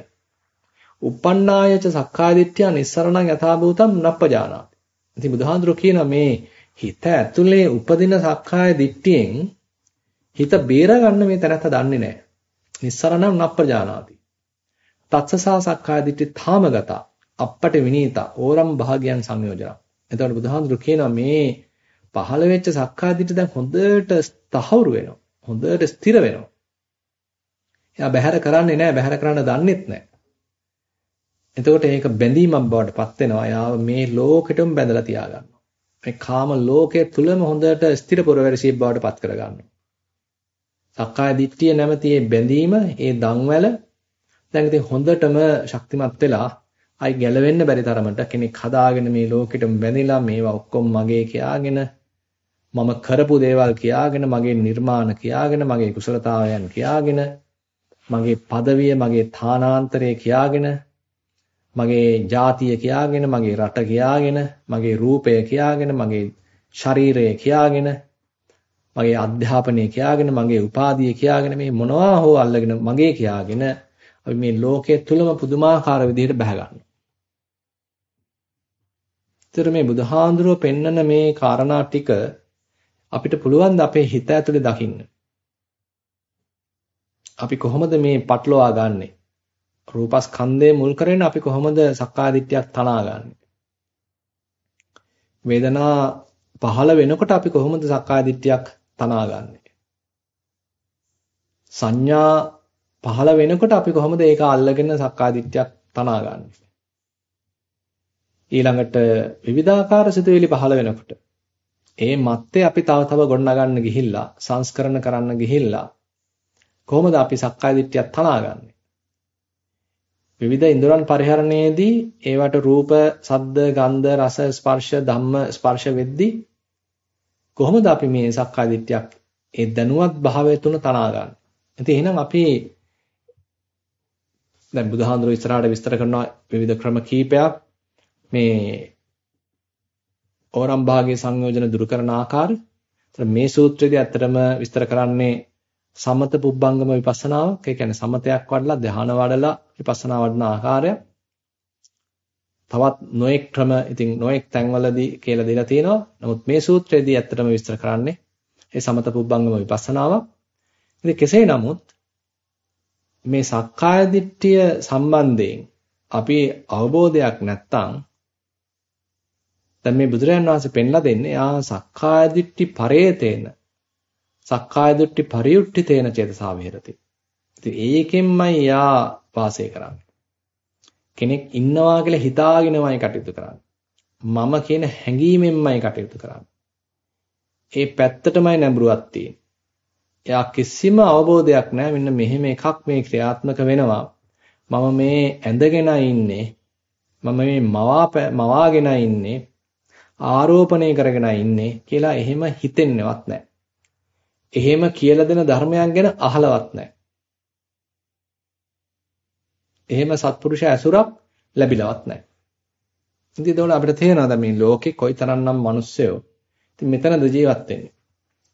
uppannāyaච සක්කාය දිට්ඨිය නිස්සරණං යථා භූතං නප්පජානාති. ඉතින් බුදුහාඳුර කියන මේ හිත ඇතුලේ උපදින සක්කාය දිට්ඨියෙන් හිත බේර ගන්න මේ තැනත්ත දන්නේ නැහැ. නිස්සරණං නප්පජානාති. තත්සසා සක්කාය දිට්ඨි තාමගත අපපට විනීතා ඕරම් භාගයන් සංයෝජන. එතකොට බුදුහාමුදුරු කියනවා මේ පහළ වෙච්ච සක්කාය දිට්ඨි දැන් හොඳට තහවුරු වෙනවා. හොඳට ස්ථිර වෙනවා. එයා බැහැර කරන්නේ නැහැ, බැහැර කරන්න දන්නෙත් නැහැ. එතකොට ඒක බැඳීමක් බවට පත් වෙනවා. එයා මේ ලෝකෙටම බැඳලා තියාගන්නවා. මේ කාම ලෝකයේ තුලම හොඳට ස්ථිර පුරවැරසියෙක් බවට පත් කරගන්නවා. සක්කාය දිට්ඨිය නැමැති මේ බැඳීම, ඒ දන්වැල දැන් ඉතින් හොඳටම ශක්තිමත් වෙලා අයි ගැලවෙන්න බැරි තරමට කෙනෙක් හදාගෙන මේ ලෝකෙටම බැඳිලා මේවා ඔක්කොම මගේ කියාගෙන මම කරපු දේවල් කියාගෙන මගේ නිර්මාණ කියාගෙන මගේ කුසලතාවයන් කියාගෙන මගේ পদවිය මගේ ථානාන්තරය කියාගෙන මගේ ජාතිය කියාගෙන මගේ රට කියාගෙන මගේ රූපය කියාගෙන මගේ ශරීරය කියාගෙන මගේ අධ්‍යාපනය කියාගෙන මගේ උපාධිය කියාගෙන මේ මොනවා හෝ අල්ලගෙන මගේ කියාගෙන අපි මේ ලෝකයේ තුලම පුදුමාකාර විදිහට බැහැ ගන්නවා. ඒතර මේ බුදුහාඳුරෝ පෙන්නන මේ කාරණා ටික අපිට පුළුවන් ද අපේ හිත ඇතුලේ දකින්න. අපි කොහොමද මේ පටලවා ගන්නෙ? රූපස්කන්ධය මුල් කරගෙන අපි කොහොමද සක්කාය දිට්ඨියක් තනාගන්නේ? වේදනා පහළ වෙනකොට අපි කොහොමද සක්කාය දිට්ඨියක් තනාගන්නේ? සංඥා පහළ වෙනකොට අපි කොහොමද ඒක අල්ලගෙන සක්කාය දිට්ඨියක් තනාගන්නේ? ඊළඟට විවිධාකාර සිතුවිලි පහළ වෙනකොට ඒ මැත්තේ අපි තව තව ගොඩනගන්න ගිහිල්ලා සංස්කරණ කරන්න ගිහිල්ලා කොහොමද අපි සක්කාය දිට්ඨියක් තනාගන්නේ? විවිධ ඉන්ද්‍රයන් පරිහරණයේදී ඒවට රූප, ශබ්ද, ගන්ධ, රස, ස්පර්ශ, ධම්ම ස්පර්ශ වෙද්දී කොහොමද අපි මේ සක්කාය දිට්ඨියක් ඒ දැනුවත් භාවය තුන තනාගන්නේ? ඉතින් එහෙනම් අපි දැන් බුදුහාඳුර ඉස්සරහට විස්තර කරනවා විවිධ ක්‍රම කීපයක් මේ ඕරම් භාගයේ සංයෝජන දුරු කරන ආකාරය. මේ සූත්‍රයේදී ඇත්තටම විස්තර කරන්නේ සමත පුබ්බංගම විපස්සනාවක්. ඒ කියන්නේ සමතයක් වඩලා ධ්‍යාන වඩලා විපස්සනා වඩන ආකාරය. තවත් නොඑක් ක්‍රම ඉතින් නොඑක් තැන්වලදී කියලා දීලා තියෙනවා. නමුත් මේ සූත්‍රයේදී ඇත්තටම විස්තර කරන්නේ ඒ සමත පුබ්බංගම විපස්සනාවක්. ඉතින් කෙසේ නමුත් මේ සක්කාය දිට්ඨිය සම්බන්ධයෙන් අපි අවබෝධයක් නැත්තම් දැන් මේ බුදුරජාණන් වහන්සේ පෙන්ලා දෙන්නේ ආ සක්කාය දිට්ඨි පරේතේන සක්කාය දිට්ඨි පරියුට්ඨිතේන චේතසා විහෙරති. ඉතින් ඒකෙන්මයි යා වාසය කරන්නේ. කෙනෙක් ඉන්නවා කියලා හිතාගෙනමයි කටයුතු කරන්නේ. මම කියන හැඟීමෙන්මයි කටයුතු කරන්නේ. ඒ පැත්තටමයි නැඹුරුවක් තියෙන්නේ. එයා කිසිම අවබෝධයක් නැහැ මෙන්න මෙහෙම එකක් මේ ක්‍රියාත්මක වෙනවා. මම මේ ඇඳගෙන ඉන්නේ. මම මේ මවා මවාගෙන ඉන්නේ. ආරෝපණය කරගෙන ඉන්නේ කියලා එහෙම හිතෙන්නේවත් නැහැ. එහෙම කියලා දෙන ධර්මයන් ගැන අහලවත් නැහැ. එහෙම සත්පුරුෂ ඇසුරක් ලැබිලවත් නැහැ. ඉතින් ඒතකොට අපිට තේරෙනවා මේ ලෝකේ කොයිතරම්නම් මිනිස්සයෝ ඉතින් මෙතනද ජීවත් වෙන්නේ.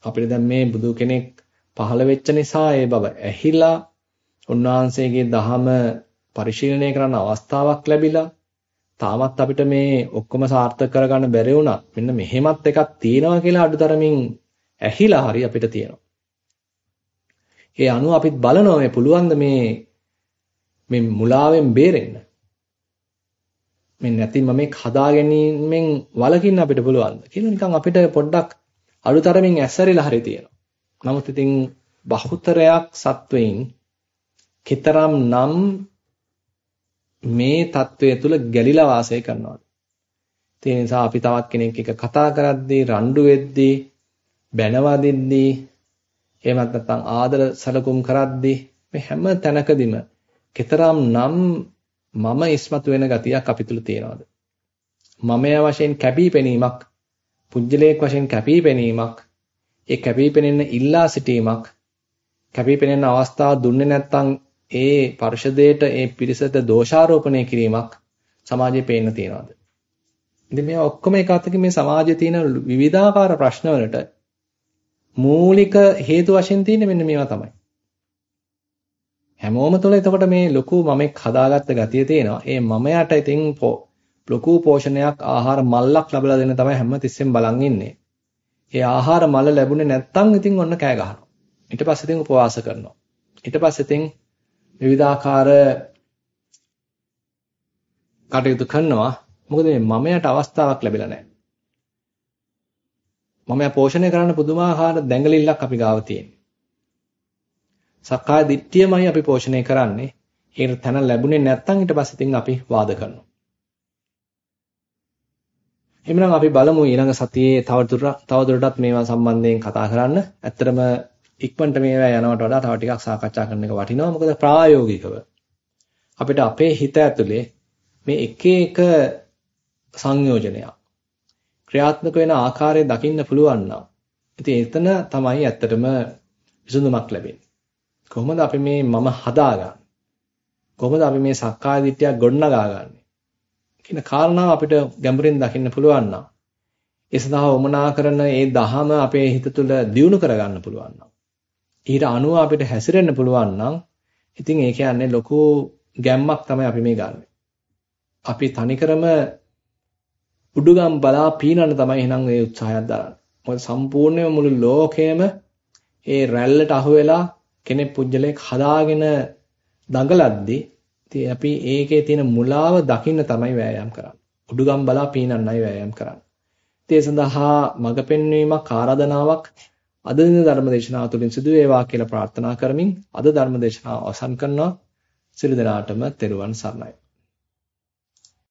අපිට දැන් මේ බුදු කෙනෙක් පහළ වෙච්ච නිසා ඒ බව ඇහිලා උන්වහන්සේගේ දහම පරිශීලනය කරන්න අවස්ථාවක් ලැබිලා තාමත් අපිට මේ ඔක්කොම සාර්ථක කරගන්න බැරි වුණා. මෙන්න මෙහෙමත් එකක් තියෙනවා කියලා අඩුතරමින් ඇහිලා හරි අපිට තියෙනවා. ඒ අනුව අපිත් බලනවා මේ පුළුවන්ද මේ මේ මුලාවෙන් බේරෙන්න. මේ නැති මම මේ හදා ගැනීමෙන් වලකින්න අපිට පුළුවන්ද කියලා නිකන් අපිට පොඩ්ඩක් අලුතරමින් ඇස්සරිලා හරි තියෙනවා. නමුත් ඉතින් බහුතරයක් සත්වයින් කතරම් නම් මේ தત્ත්වය තුල ගැලිලා වාසය කරනවා. ඒ නිසා අපි තවත් කෙනෙක් එක්ක කතා කරද්දී රණ්ඩු වෙද්දී බැනවදිද්දී එහෙමත් නැත්නම් ආදර සැලකුම් කරද්දී මේ හැම තැනකදීම කතරම් නම් මම ඉස්මතු වෙන ගතියක් අපි තුල තියෙනවද මමය වශයෙන් කැපී පෙනීමක් පුජ්‍යලයක් වශයෙන් කැපී පෙනීමක් ඒ කැපී පෙනෙන්න ඉල්ලා සිටීමක් කැපී පෙනෙන අවස්ථාව දුන්නේ නැත්නම් ඒ පරිශදයට ඒ පිරිසට දෝෂාරෝපණය කිරීමක් සමාජයේ පේන්න තියනවාද ඉතින් මේ ඔක්කොම එක අතකින් මේ සමාජයේ තියෙන විවිධාකාර ප්‍රශ්නවලට මූලික හේතු වශයෙන් තියෙන්නේ මෙන්න මේවා තමයි. හැමෝම තුළ එතකොට මේ ලොකු මමෙක් හදාගත්ත ගතිය තියෙනවා. ඒ මමයට ඉතින් ලොකු පෝෂණයක් ආහාර මල්ලක් ලැබලා දෙන්න තමයි හැම තිස්සෙම බලන් ඉන්නේ. ඒ ආහාර මල ලැබුණේ නැත්තම් ඉතින් ඔන්න කෑ ගහනවා. ඊට පස්සේ ඉතින් උපවාස කරනවා. ඊට පස්සේ ඉතින් විවිධාකාර කටයුතු කරනවා. මොකද මේ මමයට අවස්ථාවක් ලැබිලා නැහැ. මම පෝෂණය කරන්න පුදුමාකාර දැඟලිල්ලක් අපි ගාව තියෙනවා. සක්කාය දිට්ඨියමයි අපි පෝෂණය කරන්නේ. ඒකට තැන ලැබුණේ නැත්නම් ඊට පස්සේ ඉතින් අපි වාද කරනවා. එhmenan අපි බලමු ඊළඟ සතියේ තවදුරටත් මේවා සම්බන්ධයෙන් කතා කරන්න. ඇත්තටම ඉක්මනට මේවා යනවට වඩා තව ටිකක් සාකච්ඡා කරන එක වටිනවා. මොකද ප්‍රායෝගිකව අපිට අපේ හිත ඇතුලේ මේ එක එක සංයෝජනයක් ක්‍රියාත්මක වෙන ආකාරය දකින්න පුළුවන් නම් ඉතින් එතන තමයි ඇත්තටම විසඳුමක් ලැබෙන්නේ. කොහොමද අපි මේ මම හදාගන්නේ? කොහොමද අපි මේ සක්කාය දිට්ඨියක් ගොඩනගාගන්නේ? කියන කාරණාව අපිට ගැඹුරින් දකින්න පුළුවන් නම් ඒ සඳහා වමනා කරන ඒ දහම අපේ හිත තුළ දියුණු කරගන්න පුළුවන් නම් ඊට අනුව අපිට හැසිරෙන්න පුළුවන් නම් ඉතින් ඒ කියන්නේ ලොකු ගැම්මක් තමයි අපි මේ ගන්න. අපි තනිකරම උඩුගම් බලා පීනන්න තමයි එහෙනම් ඒ උත්සාහයක් දරන්නේ. මොකද සම්පූර්ණයෙන්ම මුළු ලෝකයම ඒ රැල්ලට අහු වෙලා කෙනෙක් පුජ්‍යලයක් හදාගෙන දඟලද්දී ඉතින් අපි ඒකේ තියෙන මුලාව දකින්න තමයි වෑයම් කරන්නේ. උඩුගම් බලා පීනන්නයි වෑයම් කරන්නේ. ඒ සඳහා මඟ පෙන්වීමක් ආරාධනාවක් අද දින ධර්ම දේශනාව තුළින් සිදු වේවා කියලා ප්‍රාර්ථනා කරමින් අද ධර්ම දේශනාව අවසන් කරනවා. සියලු දෙනාටම තෙරුවන් සරණයි.